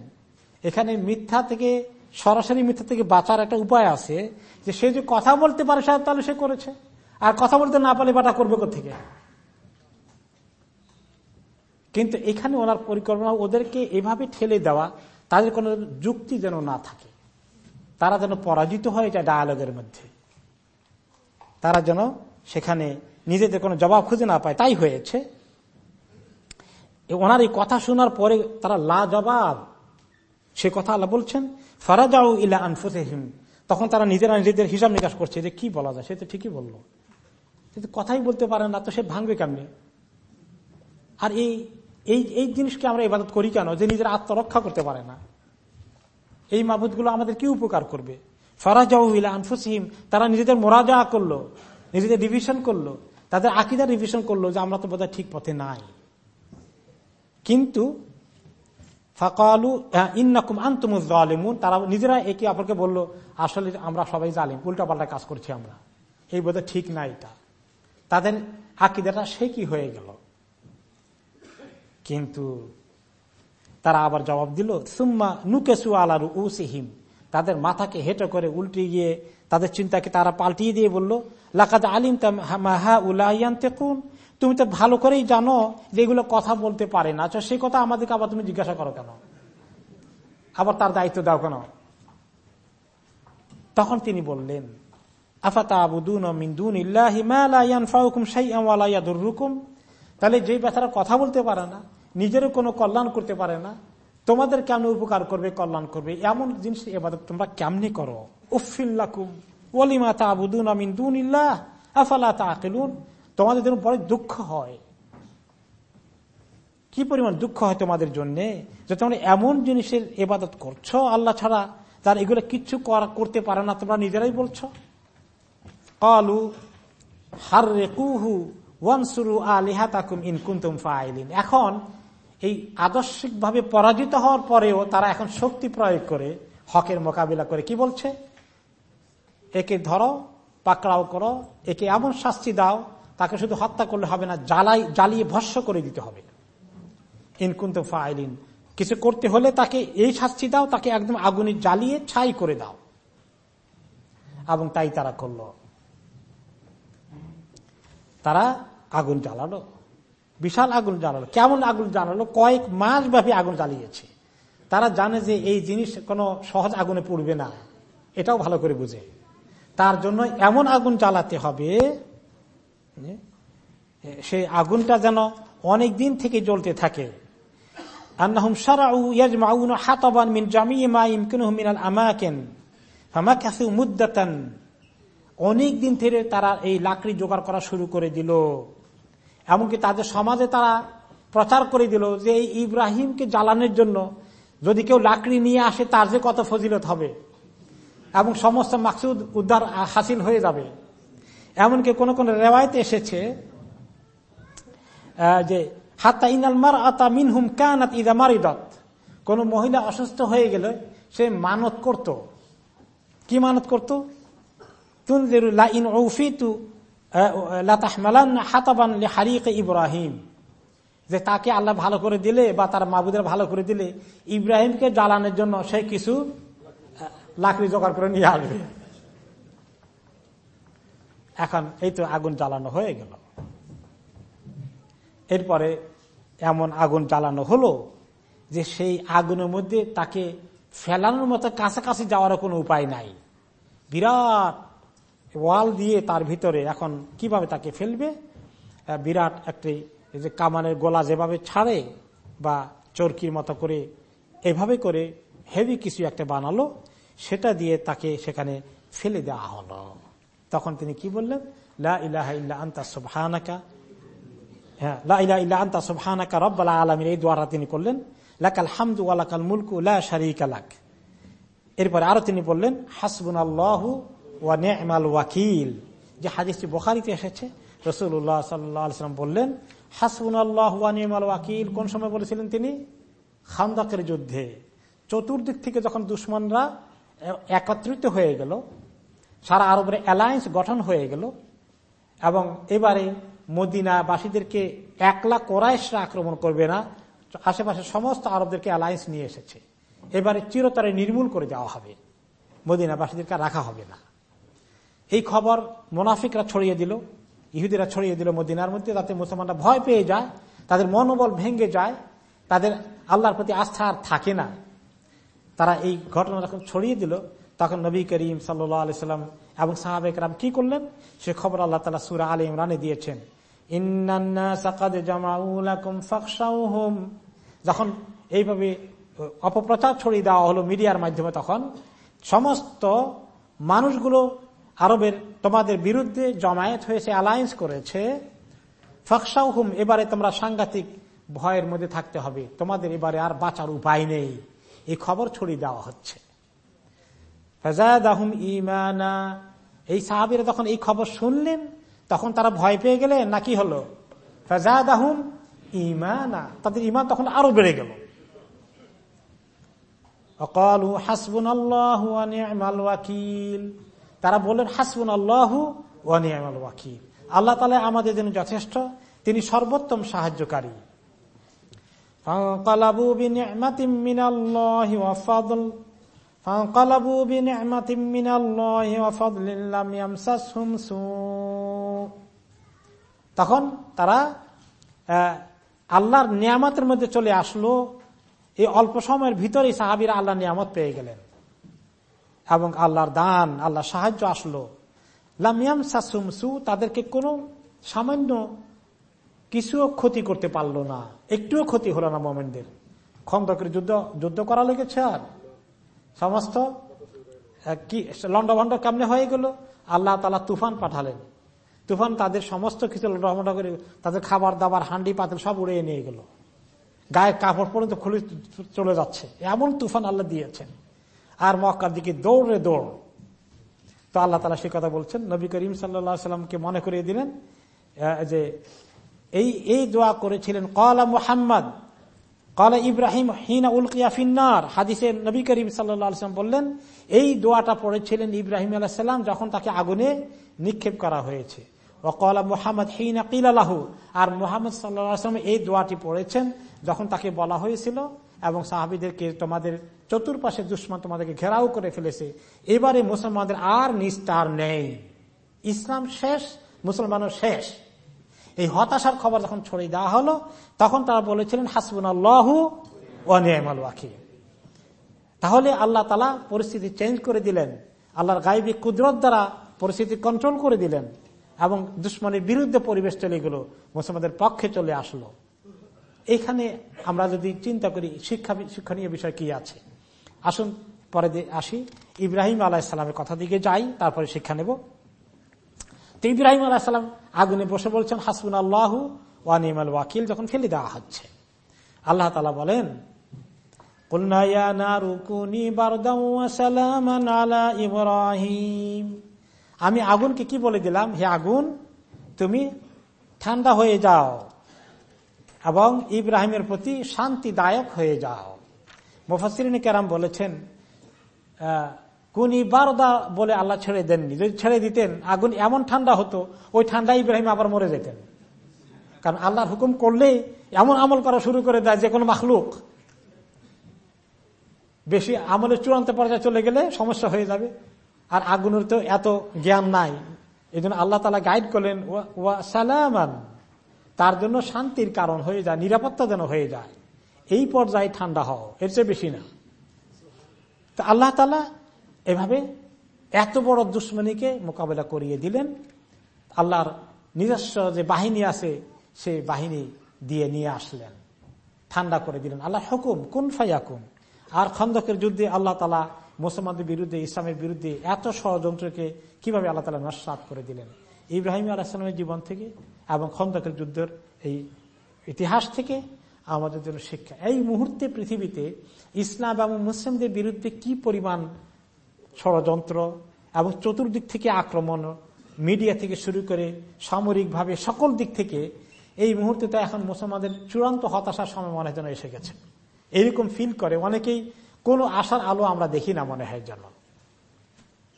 এখানে মিথ্যা থেকে, সরাসরি মিথ্যা থেকে বাঁচার একটা উপায় আছে, যে সে যে কথা বলতে পারে তাহলে সে করেছে। আর কথা বলতে না পারলে বাটা করবে থেকে কিন্তু এখানে ওনার পরিকল্পনা, ওদেরকে এভাবে ঠেলে দেওয়া, তাদের কোনো যুক্তি যেন না থাকে। তারা যেন পরাজিত হয়ে যায় ডায়ালগের মধ্যে। তারা যেন সেখানে নিজেদের কোনো জবাব খুঁজে না পায়। তাই হয়েছে। ওনার এই কথা শোনার পরে তারা লা জবাব সে কথা আল্লাহ বলছেন, ফারাজাউ ইলা আনফুসেহিম। তখন তারা নিজেরা নিজেদের হিসাব নিকাশ করছে যে কি বলা যায়। সে তো ঠিকই বলল। কিন্তু কথাই বলতে পারে না, তো সে ভাঙবে কেমনি? আর এই এই এই জিনিসকে আমরা ইবাদত করি কেন? যে নিজের আত্মরক্ষা করতে পারে না। এই মাবুদগুলো আমাদের কি উপকার করবে? ফারাজাউ ইলা আনফুসিম তারা নিজেদের মোরাজা করল, নিজেদের রিভিশন করল, তাদের আকিদার রিভিশন করল যে আমরা তো বোধহয় ঠিক পথে নাই। কিন্তু ফাকালু ইন্নাকুম আন্তুমুজালিমুন তারা নিজেরা একে অপরকে বলল, আসলে আমরা সবাই জালিম, উল্টাপাল্টা কাজ করছি আমরা। এই বোধহয় ঠিক না এটা। তাদের আকিদাটা সে কি হয়ে গেল? কিন্তু তারা আবার জবাব দিল, সুম্মা নুকেসু আলারু উসিহিম তাদের মাথাকে হেঁটে করে উল্টে গিয়ে তাদের চিন্তাকে তারা পাল্টিয়ে দিয়ে বলল, লাকাদ আলিম তাহা উলাইয়ান তেকুন তুমি তো ভালো করেই জানো যে এগুলো কথা বলতে পারে না। আচ্ছা সেই কথা আমাদেরকে আবার তুমি জিজ্ঞাসা করো কেন? আবার তার দায়িত্ব দাও কেন? তখন তিনি বললেন তাহলে যে বেচারা কথা বলতে পারে না, নিজেরও কোনো কল্যাণ করতে পারে না, তোমাদের কেমন উপকার করবে, কল্যাণ করবে, এমন জিনিস এবার তোমরা কেমনি করো? উফিল্লাকুম ওলিমা তাবুদুন আমিন দুন ইল্লাহ আফালা তাকিলুন? তোমাদের জন্য বড় দুঃখ হয়। কি পরিমাণ দুঃখ হয় তোমাদের জন্য? যে তোমরা এমন জিনিসের এবাদত করছ, আল্লাহ ছাড়া তার এগুলো কিচ্ছু করতে পারে না, তোমরা নিজেরাই বলছো? কালু হার রেকুহু ওয়ানসুরু আলিহাতাকুম ইনকুন্তুম ফাইলিন এখন, এই আদর্শিকভাবে পরাজিত হওয়ার পরেও তারা এখন শক্তি প্রয়োগ করে, হকের মোকাবিলা করে কি বলছে? একে ধরো, পাকড়াও করো, একে এমন শাস্তি দাও, তাকে শুধু হত্যা করলে হবে না, জ্বালাই, জ্বালিয়ে ভস্য করে দিতে হবে। ইনকুন্ত ফাইলিন। কিছু করতে হলে তাকে এই শাস্তি দাও, তাকে একদম আগুনে জ্বালিয়ে ছাই করে দাও। এবং তাই তারা করল। তারা আগুন জ্বালালো। বিশাল আগুন জ্বালালো। কেমন আগুন জ্বালালো? কয়েক মাস ব্যাপী আগুন জ্বালিয়েছে। তারা জানে যে এই জিনিস কোনো সহজ আগুনে পড়বে না। এটাও ভালো করে বুঝে। তার জন্য এমন আগুন জ্বালাতে হবে সেই আগুনটা যেন অনেক দিন থেকে জ্বলতে থাকে। অনেক দিন থেকে তারা এই লাকড়ি জোগাড় করা শুরু করে দিল। এমনকি তাদের সমাজে তারা প্রচার করে দিল যে এই ইব্রাহিমকে জ্বালানোর জন্য যদি কেউ লাকড়ি নিয়ে আসে, তার যে কত ফজিলত হবে। এবং সমস্ত মাকসুদ উদ্ধার হাসিল হয়ে যাবে। এমনকি কোন কোন রেওয়ায়তে এসেছে যে, হাত্তা ইনাল মার আতা মিনহুম কানাত ইদা মারিদত। কোন মহিলা অসুস্থ হয়ে গেলে সে মানত করত। কি মানত করত? ইব্রাহিম। যে তাকে আল্লাহ ভালো করে দিলে বা তার মাবুদের ভালো করে দিলে ইব্রাহিমকে জ্বালানোর জন্য সে কিছু লাকড়ি জোগাড় করে নিয়ে আসবে। এখন এই তো আগুন জ্বালানো হয়ে গেল। এরপরে এমন আগুন জ্বালানো হলো যে সেই আগুনের মধ্যে তাকে ফেলানোর মতো কাছাকাছি যাওয়ার কোনো উপায় নাই। বিরাট ওয়াল দিয়ে তার ভিতরে এখন কীভাবে তাকে ফেলবে? বিরাট একটি যে কামানের গোলা যেভাবে ছাড়ে বা চরকির মতো করে এভাবে করে হেভি কিছু একটা বানালো, সেটা দিয়ে তাকে সেখানে ফেলে দেওয়া হলো। তখন তিনি কি বললেন? লা হ্যাঁ লা এই তিনি করলেন। লা এরপরে আরও তিনি বললেন হাসবুন আল্লাহ ওয়া নি'মাল ওয়াকিল। যে হাদিসটি বোখারিতে এসেছে রসুল্লাহ সাল্লাম বললেন হাসবুন আল্লাহ ওয়া নি'মাল ওয়াকিল। কোন সময় বলেছিলেন তিনি? খান্দাকের যুদ্ধে। চতুর্দিক থেকে যখন দুশ্মনরা একত্রিত হয়ে গেল, সারা আরবের অ্যালায়েন্স গঠন হয়ে গেল, এবং এবারে মদিনাবাসীদেরকে একলা কোরাইশরা আক্রমণ করবে না আশেপাশে সমস্ত আরবদেরকে অ্যালায়েন্স নিয়ে এসেছে। এবারে চিরতরে নির্মূল করে দেওয়া হবে। মদিনাবাসীদেরকে রাখা হবে না। এই খবর মোনাফিকরা ছড়িয়ে দিল, ইহুদিরা ছড়িয়ে দিল মদিনার মধ্যে তাতে মুসলমানরা ভয় পেয়ে যায়, তাদের মনোবল ভেঙে যায়, তাদের আল্লাহর প্রতি আস্থা আর থাকে না। তারা এই ঘটনা যখন ছড়িয়ে দিল, তখন নবী করিম সাল্লাম এবং সাহাবেকরাম কি করলেন? সে খবর আল্লাহ তালা সুরা আলী ইমরানে দিয়েছেন। যখন এইভাবে অপপ্রচার ছড়িয়ে দেওয়া হলো মিডিয়ার মাধ্যমে, তখন সমস্ত মানুষগুলো আরবের তোমাদের বিরুদ্ধে জমায়েত হয়েছে অ্যালায়েন্স করেছে। ফকসাউ হুম এবারে তোমরা সাংঘাতিক ভয়ের মধ্যে থাকতে হবে। তোমাদের এবারে আর বাঁচার উপায় নেই। এই খবর ছড়িয়ে দেওয়া হচ্ছে। ইমানা এই সাহাবিরা তখন এই খবর শুনলেন, তখন তারা ভয় পেয়ে গেলেন নাকি হলো? ফেজাদ আহম ইমানা তাদের ইমান তখন আরও বেড়ে গেল। অকালু হাসবুন আল্লাহ ওয়াকিল। তারা বললেন হাসবুন আল্লাহ ওয়ানিয়াল ওয়াকিব আল্লাহ তালা আমাদের জন্য যথেষ্ট, তিনি সর্বোত্তম সাহায্যকারী। তখন তারা আল্লাহর নিয়ামতের মধ্যে চলে আসলো। এই অল্প সময়ের ভিতরেই সাহাবির আল্লাহ নিয়ামত পেয়ে গেলেন। এবং আল্লাহর দান আল্লাহ সাহায্য আসলো। লামিয়াম তাদেরকে কোনো সামান্য কিছুও ক্ষতি করতে পারল না। একটুও ক্ষতি হলো না মোমেনদের। খন্দকের যুদ্ধ যুদ্ধ করা লেগেছে আর। সমস্ত কি লন্ডভন্ড কেমনে হয়ে গেল? আল্লাহ তালা তুফান পাঠালেন। তুফান তাদের সমস্ত কিছু লন্ডভন্ড করে তাদের খাবার দাবার হান্ডি পাতিল সব উড়িয়ে নিয়ে গেল। গায়ে কাপড় পর্যন্ত খুলে চলে যাচ্ছে। এমন তুফান আল্লাহ দিয়েছেন। আর মক্কার দিকে দৌড়ে দৌড়। তো আল্লাহ তালা সে কথা বলছেন, নবী করিম সাল্লা সাল্লামকে মনে করিয়ে দিলেন যে এই এই দোয়া করেছিলেন কলা মুহাম্মদ কলা ইব্রাহিম হিনা উলকিয়া ফিন্নার। হাদিসে নবী করিম সাল্লাম বললেন, এই দোয়াটা পড়েছিলেন ইব্রাহিম আলাহাম যখন তাকে আগুনে নিক্ষেপ করা হয়েছে। ওকলা মুহাম্মদ হিনা কিলালাহু আর মোহাম্মদ সাল্লাম এই দোয়াটি পড়েছেন যখন তাকে বলা হয়েছিল এবং সাহাবিদেরকে তোমাদের চতুর্পাশে দুশ্মন তোমাদেরকে ঘেরাও করে ফেলেছে। এবারে মুসলমানদের আর নিস্তার নেই। ইসলাম শেষ, মুসলমানও শেষ। এই হতাশার খবর যখন ছড়িয়ে দেওয়া হলো, তখন তারা বলেছিলেন হাসবুন আল্লাহু ওয়াকি তাহলে আল্লাহ তালা পরিস্থিতি চেঞ্জ করে দিলেন। আল্লাহর গাইবী কুদরত দ্বারা পরিস্থিতি কন্ট্রোল করে দিলেন এবং দুশ্মনের বিরুদ্ধে পরিবেশ চলে গেল, মুসলমানদের পক্ষে চলে আসলো। এখানে আমরা যদি চিন্তা করি, শিক্ষা, শিক্ষণীয় বিষয় কি আছে? আসুন, পরে আসি। ইব্রাহিম আলাহিসাল্লামের কথা দিকে যাই, তারপরে শিক্ষা নেব। তো ইব্রাহিম আলাহিসাল্লাম আগুনে বসে বলছেন হাসবুন আল্লাহ ওয়ানিমাল ওয়াকিল, যখন ফেলে দেওয়া হচ্ছে। আল্লাহ তালা বলেন আমি আগুনকে কি বলে দিলাম? হে আগুন, তুমি ঠান্ডা হয়ে যাও। এবং ইব্রাহিমের প্রতি শান্তিদায়ক হয়ে যাও। মুফাসিরিন কেরাম বলেছেন কোন বারদা বলে আল্লাহ ছেড়ে দেননি। যদি ছেড়ে দিতেন, আগুন এমন ঠান্ডা হতো, ওই ঠান্ডা ইব্রাহিম আবার মরে যেতেন। কারণ আল্লাহর হুকুম করলেই এমন আমল করা শুরু করে দেয় যে কোনো মাখলুক। বেশি আমলের চূড়ান্ত পর্যায়ে চলে গেলে সমস্যা হয়ে যাবে। আর আগুনের তো এত জ্ঞান নাই। এই আল্লাহ তালা গাইড করলেন ওয়া, সালামান তার জন্য শান্তির কারণ হয়ে যায়, নিরাপত্তা যেন হয়ে যায়। এই পর্যায়ে ঠান্ডা হও, এর চেয়ে বেশি না। তো আল্লাহ তালা এভাবে এত বড় দুশ্মনীকে মোকাবেলা করিয়ে দিলেন। আল্লাহর নিজস্ব যে বাহিনী আছে, সেই বাহিনী দিয়ে নিয়ে আসলেন। ঠান্ডা করে দিলেন। আল্লাহ হুকুম, কোন ফাইয়াকুম আর খন্দকের যুদ্ধে আল্লাহ তালা মুসলমানদের বিরুদ্ধে, ইসলামের বিরুদ্ধে এত ষড়যন্ত্রকে কীভাবে আল্লাহ তালা নস্বাত করে দিলেন? ইব্রাহিম আলাহিসামের জীবন থেকে এবং খন্দকের যুদ্ধের এই ইতিহাস থেকে আমাদের জন্য শিক্ষা। এই মুহূর্তে পৃথিবীতে ইসলাম এবং মুসলিমদের বিরুদ্ধে কি পরিমাণ ষড়যন্ত্র এবং চতুর্দিক থেকে আক্রমণ মিডিয়া থেকে শুরু করে সামরিকভাবে সকল দিক থেকে এই মুহূর্তে তো এখন মুসলমানদের চূড়ান্ত হতাশার সময় মনে যেন এসে গেছে। এরকম ফিল করে। অনেকেই কোনো আশার আলো আমরা দেখি না মনে হয় যেন।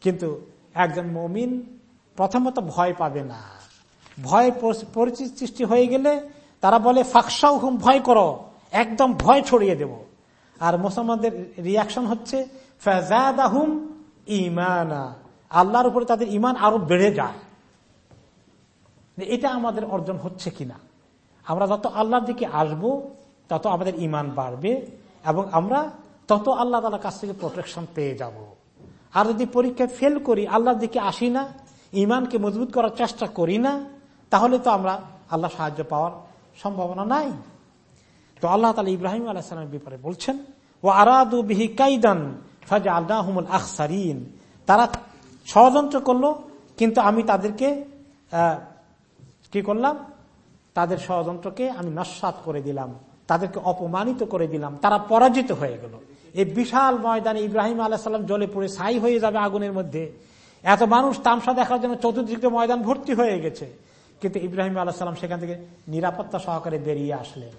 কিন্তু একজন মমিন প্রথমত ভয় পাবে না। ভয় পরিচিত সৃষ্টি হয়ে গেলে তারা বলে ফাঁকসাও হুম, ভয় করো। একদম ভয় ছড়িয়ে দেব। আর মুসলমানদের রিয়াকশন হচ্ছে ফাজাদাহুম ইমানা আল্লাহর উপরে তাদের ইমান আরও বেড়ে যায়। এটা আমাদের অর্জন হচ্ছে কিনা? আমরা যত আল্লাহর দিকে আসব, তত আমাদের ইমান বাড়বে এবং আমরা তত আল্লাহ তালার কাছ থেকে প্রোটেকশন পেয়ে যাব। আর যদি পরীক্ষায় ফেল করি, আল্লাহর দিকে আসি না ইমানকে মজবুত করার চেষ্টা করি না, তাহলে তো আমরা আল্লাহ সাহায্য পাওয়ার সম্ভাবনা নাই। তো আল্লাহ তালা ইব্রাহিম আলাহিসামের ব্যাপারে বলছেন ও আরাদু বিহি কাইদান ফাজা আল্লাহমুল আখসারিন। তারা ষড়যন্ত্র করল, কিন্তু আমি তাদেরকে কি করলাম? তাদের ষড়যন্ত্রকে আমি নস্বাত করে দিলাম, তাদেরকে অপমানিত করে দিলাম, তারা পরাজিত হয়ে গেল। এই বিশাল ময়দানে ইব্রাহিম আলাহাম জলে পড়ে, ছাই হয়ে যাবে আগুনের মধ্যে। এত মানুষ তামসা দেখার জন্য চতুর্দিকে ময়দান ভর্তি হয়ে গেছে। কিন্তু ইব্রাহিম আল্লাহ সাল্লাম সেখান থেকে নিরাপত্তা সহকারে বেরিয়ে আসলেন।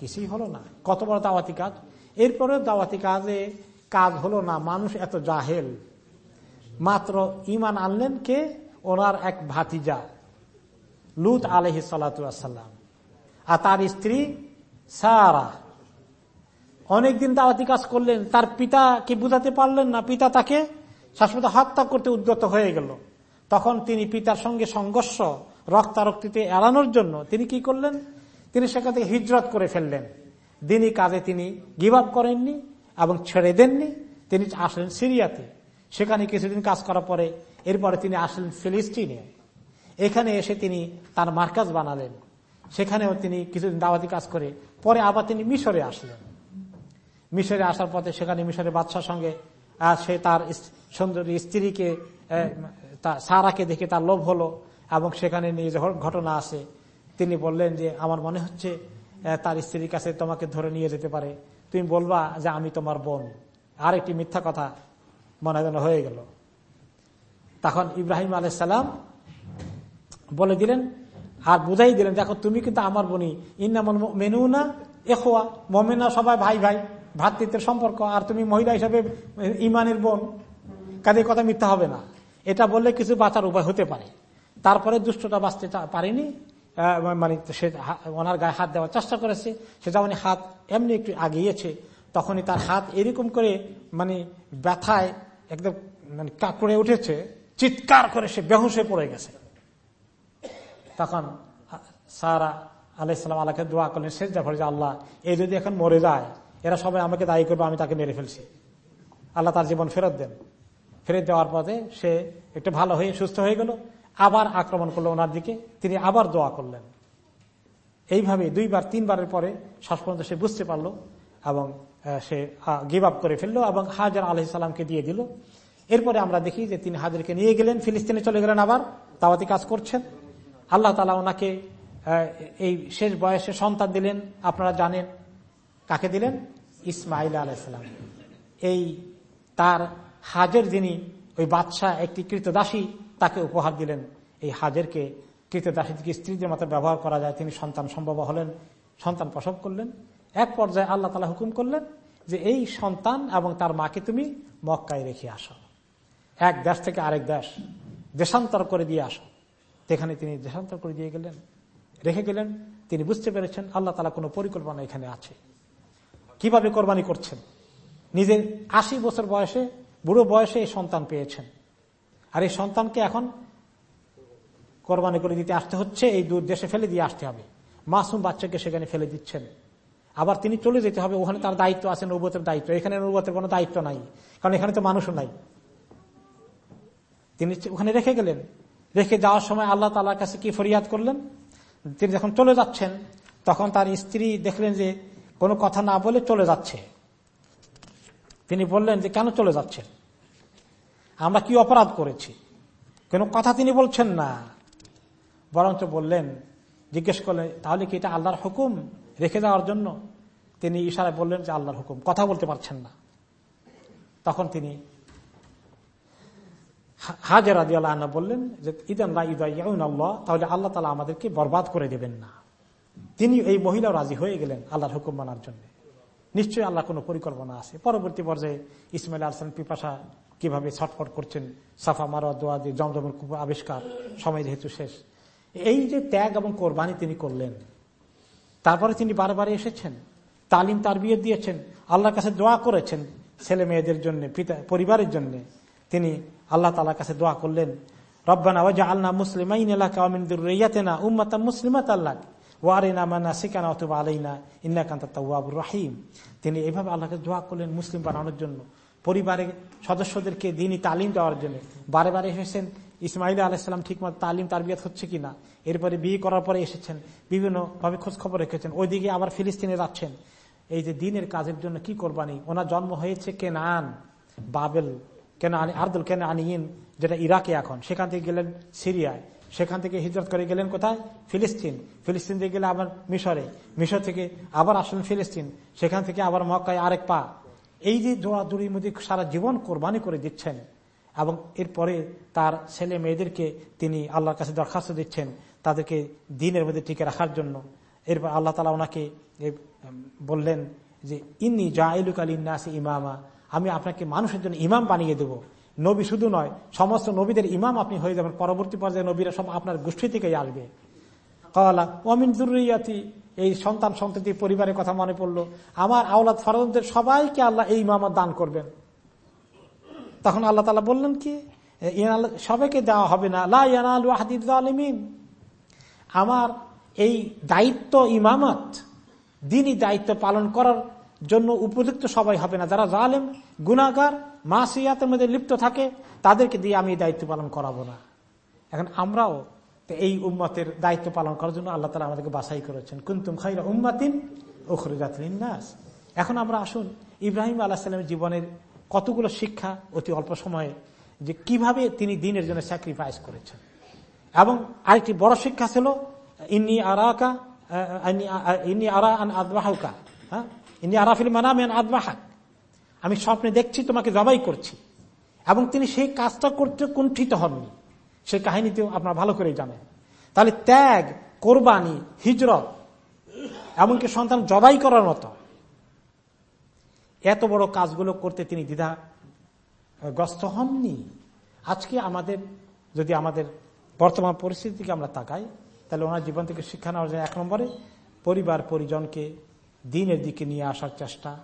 কিছুই হলো না। কত বড় দাওয়াতি কাজ। এরপরে দাওয়াতি কাজে কাজ হলো না। মানুষ এত জাহেল। মাত্র ইমান আনলেন কে? ওনার এক ভাতিজা, লুত আলহি সাল্লাম আর তার স্ত্রী সারা। অনেকদিন দাওয়াতি কাজ করলেন। তার পিতা কি বুঝাতে পারলেন না? পিতা তাকে শাশ্বত হত্যা করতে উদ্যত হয়ে গেল। তখন তিনি পিতার সঙ্গে সংঘর্ষ, রক্তারক্তিতে এড়ানোর জন্য তিনি কি করলেন? তিনি সেখান থেকে হিজরত করে ফেললেন। দিনই কাজে তিনি গিভ আপ করেননি এবং ছেড়ে দেননি। তিনি আসলেন সিরিয়াতে। সেখানে কিছুদিন কাজ করার পরে এরপরে তিনি আসলেন ফিলিস্তিনে। এখানে এসে তিনি তার মার্কাজ বানালেন। সেখানেও তিনি কিছুদিন দাওয়াতি কাজ করে পরে আবার তিনি মিশরে আসলেন। মিশরে আসার পথে সেখানে মিশরের বাদশার সঙ্গে সে তার সুন্দরী স্ত্রীকে সারাকে দেখে তার লোভ হলো এবং সেখানে নিয়ে যখন ঘটনা আছে তিনি বললেন যে, আমার মনে হচ্ছে তার স্ত্রীর কাছে তোমাকে ধরে নিয়ে যেতে পারে। তুমি বলবা যে, আমি তোমার বোন। আর একটি মিথ্যা কথা মনে যেন হয়ে গেল। তখন ইব্রাহিম আলাইসাল্লাম বলে দিলেন, আর বুঝাই দিলেন, দেখো, তুমি কিন্তু আমার বোনই। ইন্নামল মেনু না এখোয়া মমেনা সবাই ভাই ভাই ভ্রাতৃত্বের সম্পর্ক। আর তুমি মহিলা হিসাবে ইমানের বোন। কাজে কথা মিথ্যা হবে না। এটা বললে কিছু বাঁচার উপায় হতে পারে। তারপরে দুষ্টটা বাঁচতে পারেনি। মানে সে ওনার গায়ে হাত দেওয়ার চেষ্টা করেছে। সে যখন হাত এমনি একটু আগিয়েছে। তখনই তার হাত এরকম করে মানে ব্যথায় একদম মানে কাকড়ে উঠেছে। চিৎকার করে সে বেহুসে পড়ে গেছে। তখন সারা আলাইসালাম আল্লাহকে দোয়া করলেন, শেষ দেখা আল্লাহ এই যদি এখন মরে যায়, এরা সবাই আমাকে দায়ী করবে, আমি তাকে মেরে ফেলছি। আল্লাহ তার জীবন ফেরত দেন। ফেরত দেওয়ার পথে সে একটু ভালো হয়ে সুস্থ হয়ে গেল, আবার আক্রমণ করল ওনার দিকে, তিনি আবার দোয়া করলেন। এইভাবে দুইবার, তিনবারের পরে শেষ পর্যন্ত সে বুঝতে পারল এবং সে গিভ আপ করে ফেলল এবং হাজার আলহিসামকে দিয়ে দিল। এরপরে আমরা দেখি যে তিনি হাজারকে নিয়ে গেলেন, ফিলিস্তিনে চলে গেলেন আবার তাওয়াতি কাজ করছেন। আল্লাহ তালা ওনাকে এই শেষ বয়সে সন্তান দিলেন, আপনারা জানেন কাকে দিলেন? ইসমাইল আলাইসালাম এই তার হাজের যিনি ওই বাদশাহ, একটি কৃতদাসী তাকে উপহার দিলেন। এই হাজেরকে কৃতদাসী থেকে স্ত্রীদের মতো ব্যবহার করা যায়। তিনি সন্তান সম্ভব হলেন, সন্তান প্রসব করলেন। এক পর্যায়ে আল্লাহ তালা হুকুম করলেন যে, এই সন্তান এবং তার মাকে তুমি মক্কায় রেখে আসো। এক দেশ থেকে আরেক দেশ দেশান্তর করে দিয়ে আসো। সেখানে তিনি দেশান্তর করে দিয়ে গেলেন, রেখে গেলেন। তিনি বুঝতে পেরেছেন আল্লাহ তালা কোনো পরিকল্পনা এখানে আছে। কীভাবে কোরবানি করছেন? নিজের আশি বছর বয়সে বুড়ো বয়সে এই সন্তান পেয়েছেন। আর এই সন্তানকে এখন কোরবানি করে দিতে আসতে হচ্ছে, এই দূর দেশে ফেলে দিয়ে আসতে হবে। মাসুম বাচ্চাকে সেখানে ফেলে দিচ্ছেন। আবার তিনি চলে যেতে হবে, ওখানে তার দায়িত্ব আছে নৌবতের দায়িত্ব। এখানে নৌবতের কোনো দায়িত্ব নাই, কারণ এখানে তো মানুষও নাই। তিনি ওখানে রেখে গেলেন। রেখে যাওয়ার সময় আল্লাহ তালার কাছে কি ফরিয়াদ করলেন? তিনি যখন চলে যাচ্ছেন, তখন তার স্ত্রী দেখলেন যে কোনো কথা না বলে চলে যাচ্ছে। তিনি বললেন যে, কেন চলে যাচ্ছেন? আমরা কি অপরাধ করেছি? কোনো কথা তিনি বলছেন না। বরঞ্চ বললেন, জিজ্ঞেস করলে, তাহলে কি এটা আল্লাহর হুকুম রেখে দেওয়ার জন্য? তিনি ইশারায় বললেন যে, আল্লাহর হুকুম। কথা বলতে পারছেন না। তখন তিনি হাজার আদি আল্লাহ বললেন যে, ইদান আল্লাহ, তাহলে আল্লাহ তালা আমাদেরকে বরবাদ করে দেবেন না। তিনি এই মহিলাও রাজি হয়ে গেলেন আল্লাহর হুকুম মানার জন্য। নিশ্চয়ই আল্লাহ কোনো পরিকল্পনা আছে। পরবর্তী পর্যায়ে ইসমাইল আলসান পিপাসা কীভাবে ছটফট করছেন, সাফা মারা দোয়া দিয়ে জমজমের আবিষ্কার, সময় যেহেতু শেষ। এই যে ত্যাগ এবং কোরবানি তিনি করলেন, তারপরে তিনি বারবার এসেছেন, তালিম তার বিয়ে দিয়েছেন, আল্লাহর কাছে দোয়া করেছেন, ছেলে মেয়েদের জন্য, পিতা, পরিবারের জন্য তিনি আল্লাহ তালার কাছে দোয়া করলেন, রব্বানা আল্লাহ মুসলিমাইন এলাকা উম্মাতা মুসলিমাত আল্লাহ রাহিম তিনি এভাবে আল্লাহকে দোয়া করলেন মুসলিম বানানোর জন্য। পরিবারের সদস্যদেরকে দিনই তালিম দেওয়ার জন্য। বারে বারে এসেছেন, ইসমাইল আলাইসালাম ঠিকমতো তালিম তার বিয়াত হচ্ছে কিনা, এরপরে বিয়ে করার পরে এসেছেন, বিভিন্নভাবে খোঁজ খবর রেখেছেন, ওইদিকে আবার ফিলিস্তিনে যাচ্ছেন। এই যে দিনের কাজের জন্য কি করবানি, ওনার জন্ম হয়েছে কেনান, বাবেল কেন আর্দুল কেন আনিন যেটা ইরাকে এখন। সেখান থেকে গেলেন সিরিয়ায়। সেখান থেকে হিজরত করে গেলেন কোথায়? ফিলিস্তিন। ফিলিস্তিন দিয়ে গেলে আবার মিশরে। মিশর থেকে আবার আসলেন ফিলিস্তিন। সেখান থেকে আবার মক্কায় আরেক পা। এই যে জোড়াজুড়ির মধ্যে সারা জীবন কোরবানি করে দিচ্ছেন এবং এরপরে তার ছেলে মেয়েদেরকে তিনি আল্লাহর কাছে দরখাস্ত দিচ্ছেন তাদেরকে দিনের মধ্যে টিকে রাখার জন্য। এরপর আল্লাহ তালা ওনাকে বললেন যে, ইন্নি জাইলুক আলী নাসি ইমামা। আমি আপনাকে মানুষের জন্য ইমাম বানিয়ে দেব। নবী শুধু নয়, সমস্ত নবীদের ইমাম আপনি হয়ে যাবেন। পরবর্তী পর্যায়ে নবীরা সব আপনার গোষ্ঠী থেকেই আসবে। কলা অমিন দুর্রিয়াতি এই সন্তান সন্ততি পরিবারের কথা মনে পড়ল। আমার আওলাদ ফরজদের সবাইকে আল্লাহ এই ইমামত দান করবেন। তখন আল্লাহ তালা বললেন কি? সবাইকে দেওয়া হবে না। লাহিমিন আমার এই দায়িত্ব ইমামত, দিনই দায়িত্ব পালন করার জন্য উপযুক্ত সবাই হবে না। যারা জালেম গুনাগার মাসিয়াতের মধ্যে লিপ্ত থাকে, তাদেরকে দিয়ে আমি দায়িত্ব পালন করাবো না। এখন আমরাও এই উম্মতের দায়িত্ব পালন করার জন্য আল্লাহ তালা আমাদেরকে বাছাই করেছেন। কুন্তুম খাইরা উম্মাতিন ওখরুজাতিন নাস এখন আমরা আসুন, ইব্রাহিম আল্লাহ সাল্লামের জীবনের কতগুলো শিক্ষা অতি অল্প সময়ে যে কীভাবে তিনি দিনের জন্য স্যাক্রিফাইস করেছেন। এবং আরেকটি বড় শিক্ষা ছিল, ইন্নি আরাকা ইন্নি আরা আন আদবাহুকা হ্যাঁ? ইন্নি আরাফিল মানামেন আদবাহাক আমি স্বপ্নে দেখছি, তোমাকে জবাই করছি। এবং তিনি সেই কাজটা করতে কুণ্ঠিত হননি। সেই কাহিনীতেও আপনারা ভালো করে জানেন। তাহলে ত্যাগ, কোরবানি, হিজরত, এমনকি সন্তান জবাই করার মতো, এত বড় কাজগুলো করতে তিনি দ্বিধা গ্রস্ত হননি। আজকে আমাদের, যদি আমাদের বর্তমান পরিস্থিতিকে আমরা তাকাই, তাহলে ওনার জীবন থেকে শিক্ষা নেওয়ার জন্য এক নম্বরে পরিবার পরিজনকে দিনের দিকে নিয়ে আসার চেষ্টা,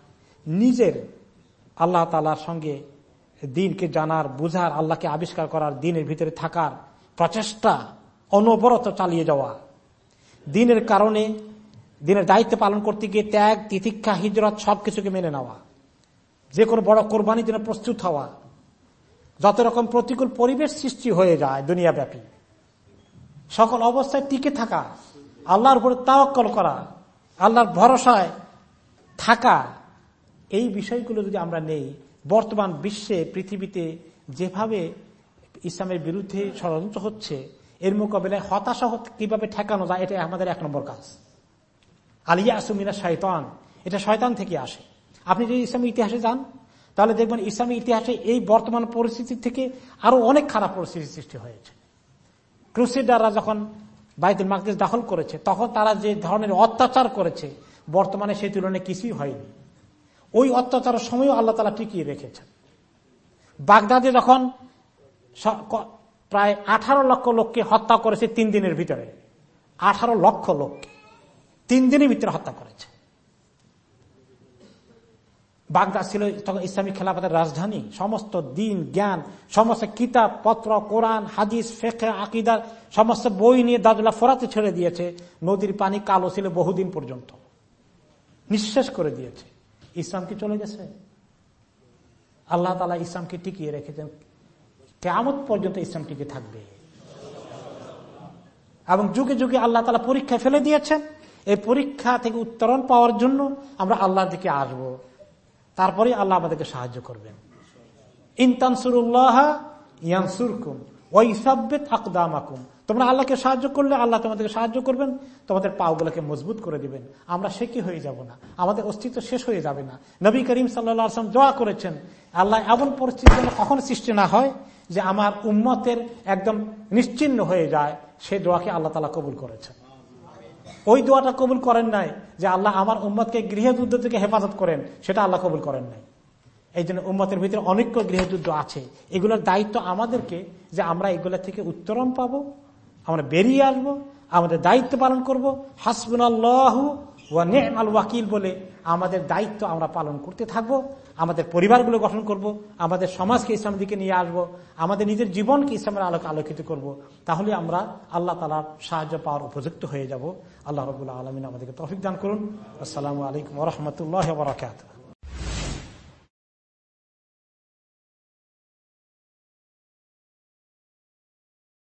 নিজের আল্লাহ তালার সঙ্গে দিনকে জানার, বুঝার, আল্লাহকে আবিষ্কার করার, দিনের ভিতরে থাকার প্রচেষ্টা অনবরত চালিয়ে যাওয়া। দিনের কারণে, দিনের দায়িত্ব পালন করতে গিয়ে ত্যাগ, তিতিক্ষা, হিজরত সবকিছুকে মেনে নেওয়া। যে কোনো বড় কোরবানির জন্য প্রস্তুত হওয়া। যত রকম প্রতিকূল পরিবেশ সৃষ্টি হয়ে যায় দুনিয়াব্যাপী। সকল অবস্থায় টিকে থাকা, আল্লাহর উপরে তাওয়াক্কল করা, আল্লাহর ভরসায় থাকা এই বিষয়গুলো যদি আমরা নেই, বর্তমান বিশ্বে, পৃথিবীতে যেভাবে ইসলামের বিরুদ্ধে ষড়যন্ত্র হচ্ছে, এর মোকাবেলায় হতাশা কীভাবে ঠেকানো যায়, এটা আমাদের এক নম্বর কাজ। আলিয়া আসুমিনা শয়তান এটা শয়তান থেকে আসে। আপনি যদি ইসলামী ইতিহাসে যান, তাহলে দেখবেন ইসলামী ইতিহাসে এই বর্তমান পরিস্থিতি থেকে আরও অনেক খারাপ পরিস্থিতি সৃষ্টি হয়েছে। ক্রুসিডাররা যখন বাইতুল মাকদিস দখল করেছে, তখন তারা যে ধরনের অত্যাচার করেছে, বর্তমানে সেই তুলনায় কিছুই হয়নি। ওই অত্যাচারের সময়ও আল্লাহ তালা টিকিয়ে রেখেছেন। বাগদাদে যখন প্রায় আঠারো লক্ষ লোককে হত্যা করেছে তিন দিনের ভিতরে। আঠারো লক্ষ লোককে তিন দিনের ভিতরে হত্যা করেছে। বাগদাদ ছিল তখন ইসলামিক খেলাফতের রাজধানী। সমস্ত দিন, জ্ঞান, সমস্ত কিতাব, পত্র, কোরআন, হাদিস ফেখে আকিদার সমস্ত বই নিয়ে দাদুল্লাহ ফোরাতে ছেড়ে দিয়েছে। নদীর পানি কালো ছিল বহুদিন পর্যন্ত। নিঃশেষ করে দিয়েছে। ইসলাম কি চলে গেছে? আল্লাহ তালা ইসলামকে টিকিয়ে রেখেছেন কেমন পর্যন্ত ইসলাম টিকে থাকবে। এবং যুগে যুগে আল্লাহ তালা পরীক্ষা ফেলে দিয়েছেন। এই পরীক্ষা থেকে উত্তরণ পাওয়ার জন্য আমরা আল্লাহর দিকে আসব। তারপরে আল্লাহ আমাদেরকে সাহায্য করবেন। ইনতানসুরুল্লাহ ইয়ানসুরকুম ওইসাব্বেত আকদামাকুম। তোমরা আল্লাহকে সাহায্য করলে আল্লাহ তোমাদেরকে সাহায্য করবেন, তোমাদের পাওগুলোকে মজবুত করে দিবেন। আমরা সে কি হয়ে যাব না? আমাদের অস্তিত্ব শেষ হয়ে যাবে না। নবী করিম সাল্লা আসলাম দোয়া করেছেন, আল্লাহ এমন পরিস্থিতি যেন কখন সৃষ্টি না হয় যে আমার উম্মতের একদম নিশ্চিন্ন হয়ে যায় সেই দোয়াকে আল্লাহ তালা কবুল করেছেন। ওই দোয়াটা কবুল করেন নাই যে আল্লাহ আমার উম্মতকে গৃহযুদ্ধ থেকে হেফাজত করেন, সেটা আল্লাহ কবুল করেন নাই। এই জন্য উম্মতের ভিতরে অনেক গৃহযুদ্ধ আছে। এগুলোর দায়িত্ব আমাদেরকে যে আমরা এগুলো থেকে উত্তরণ পাবো আমরা বেরিয়ে আসব, আমাদের দায়িত্ব পালন করব। আল ওয়াকিল বলে আমাদের দায়িত্ব আমরা পালন করতে থাকব, আমাদের পরিবারগুলো গঠন করব, আমাদের সমাজকে ইসলামের দিকে নিয়ে আসব, আমাদের নিজের জীবনকে ইসলামের আলোকে আলোকিত করব। তাহলে আমরা আল্লাহ তালার সাহায্য পাওয়ার উপযুক্ত হয়ে যাব। আল্লাহ রবুল্লাহ আলমিন আমাদেরকে তফিক দান করুন। আসসালামু আলাইকুম রহমতুল্লাহ বরাকাত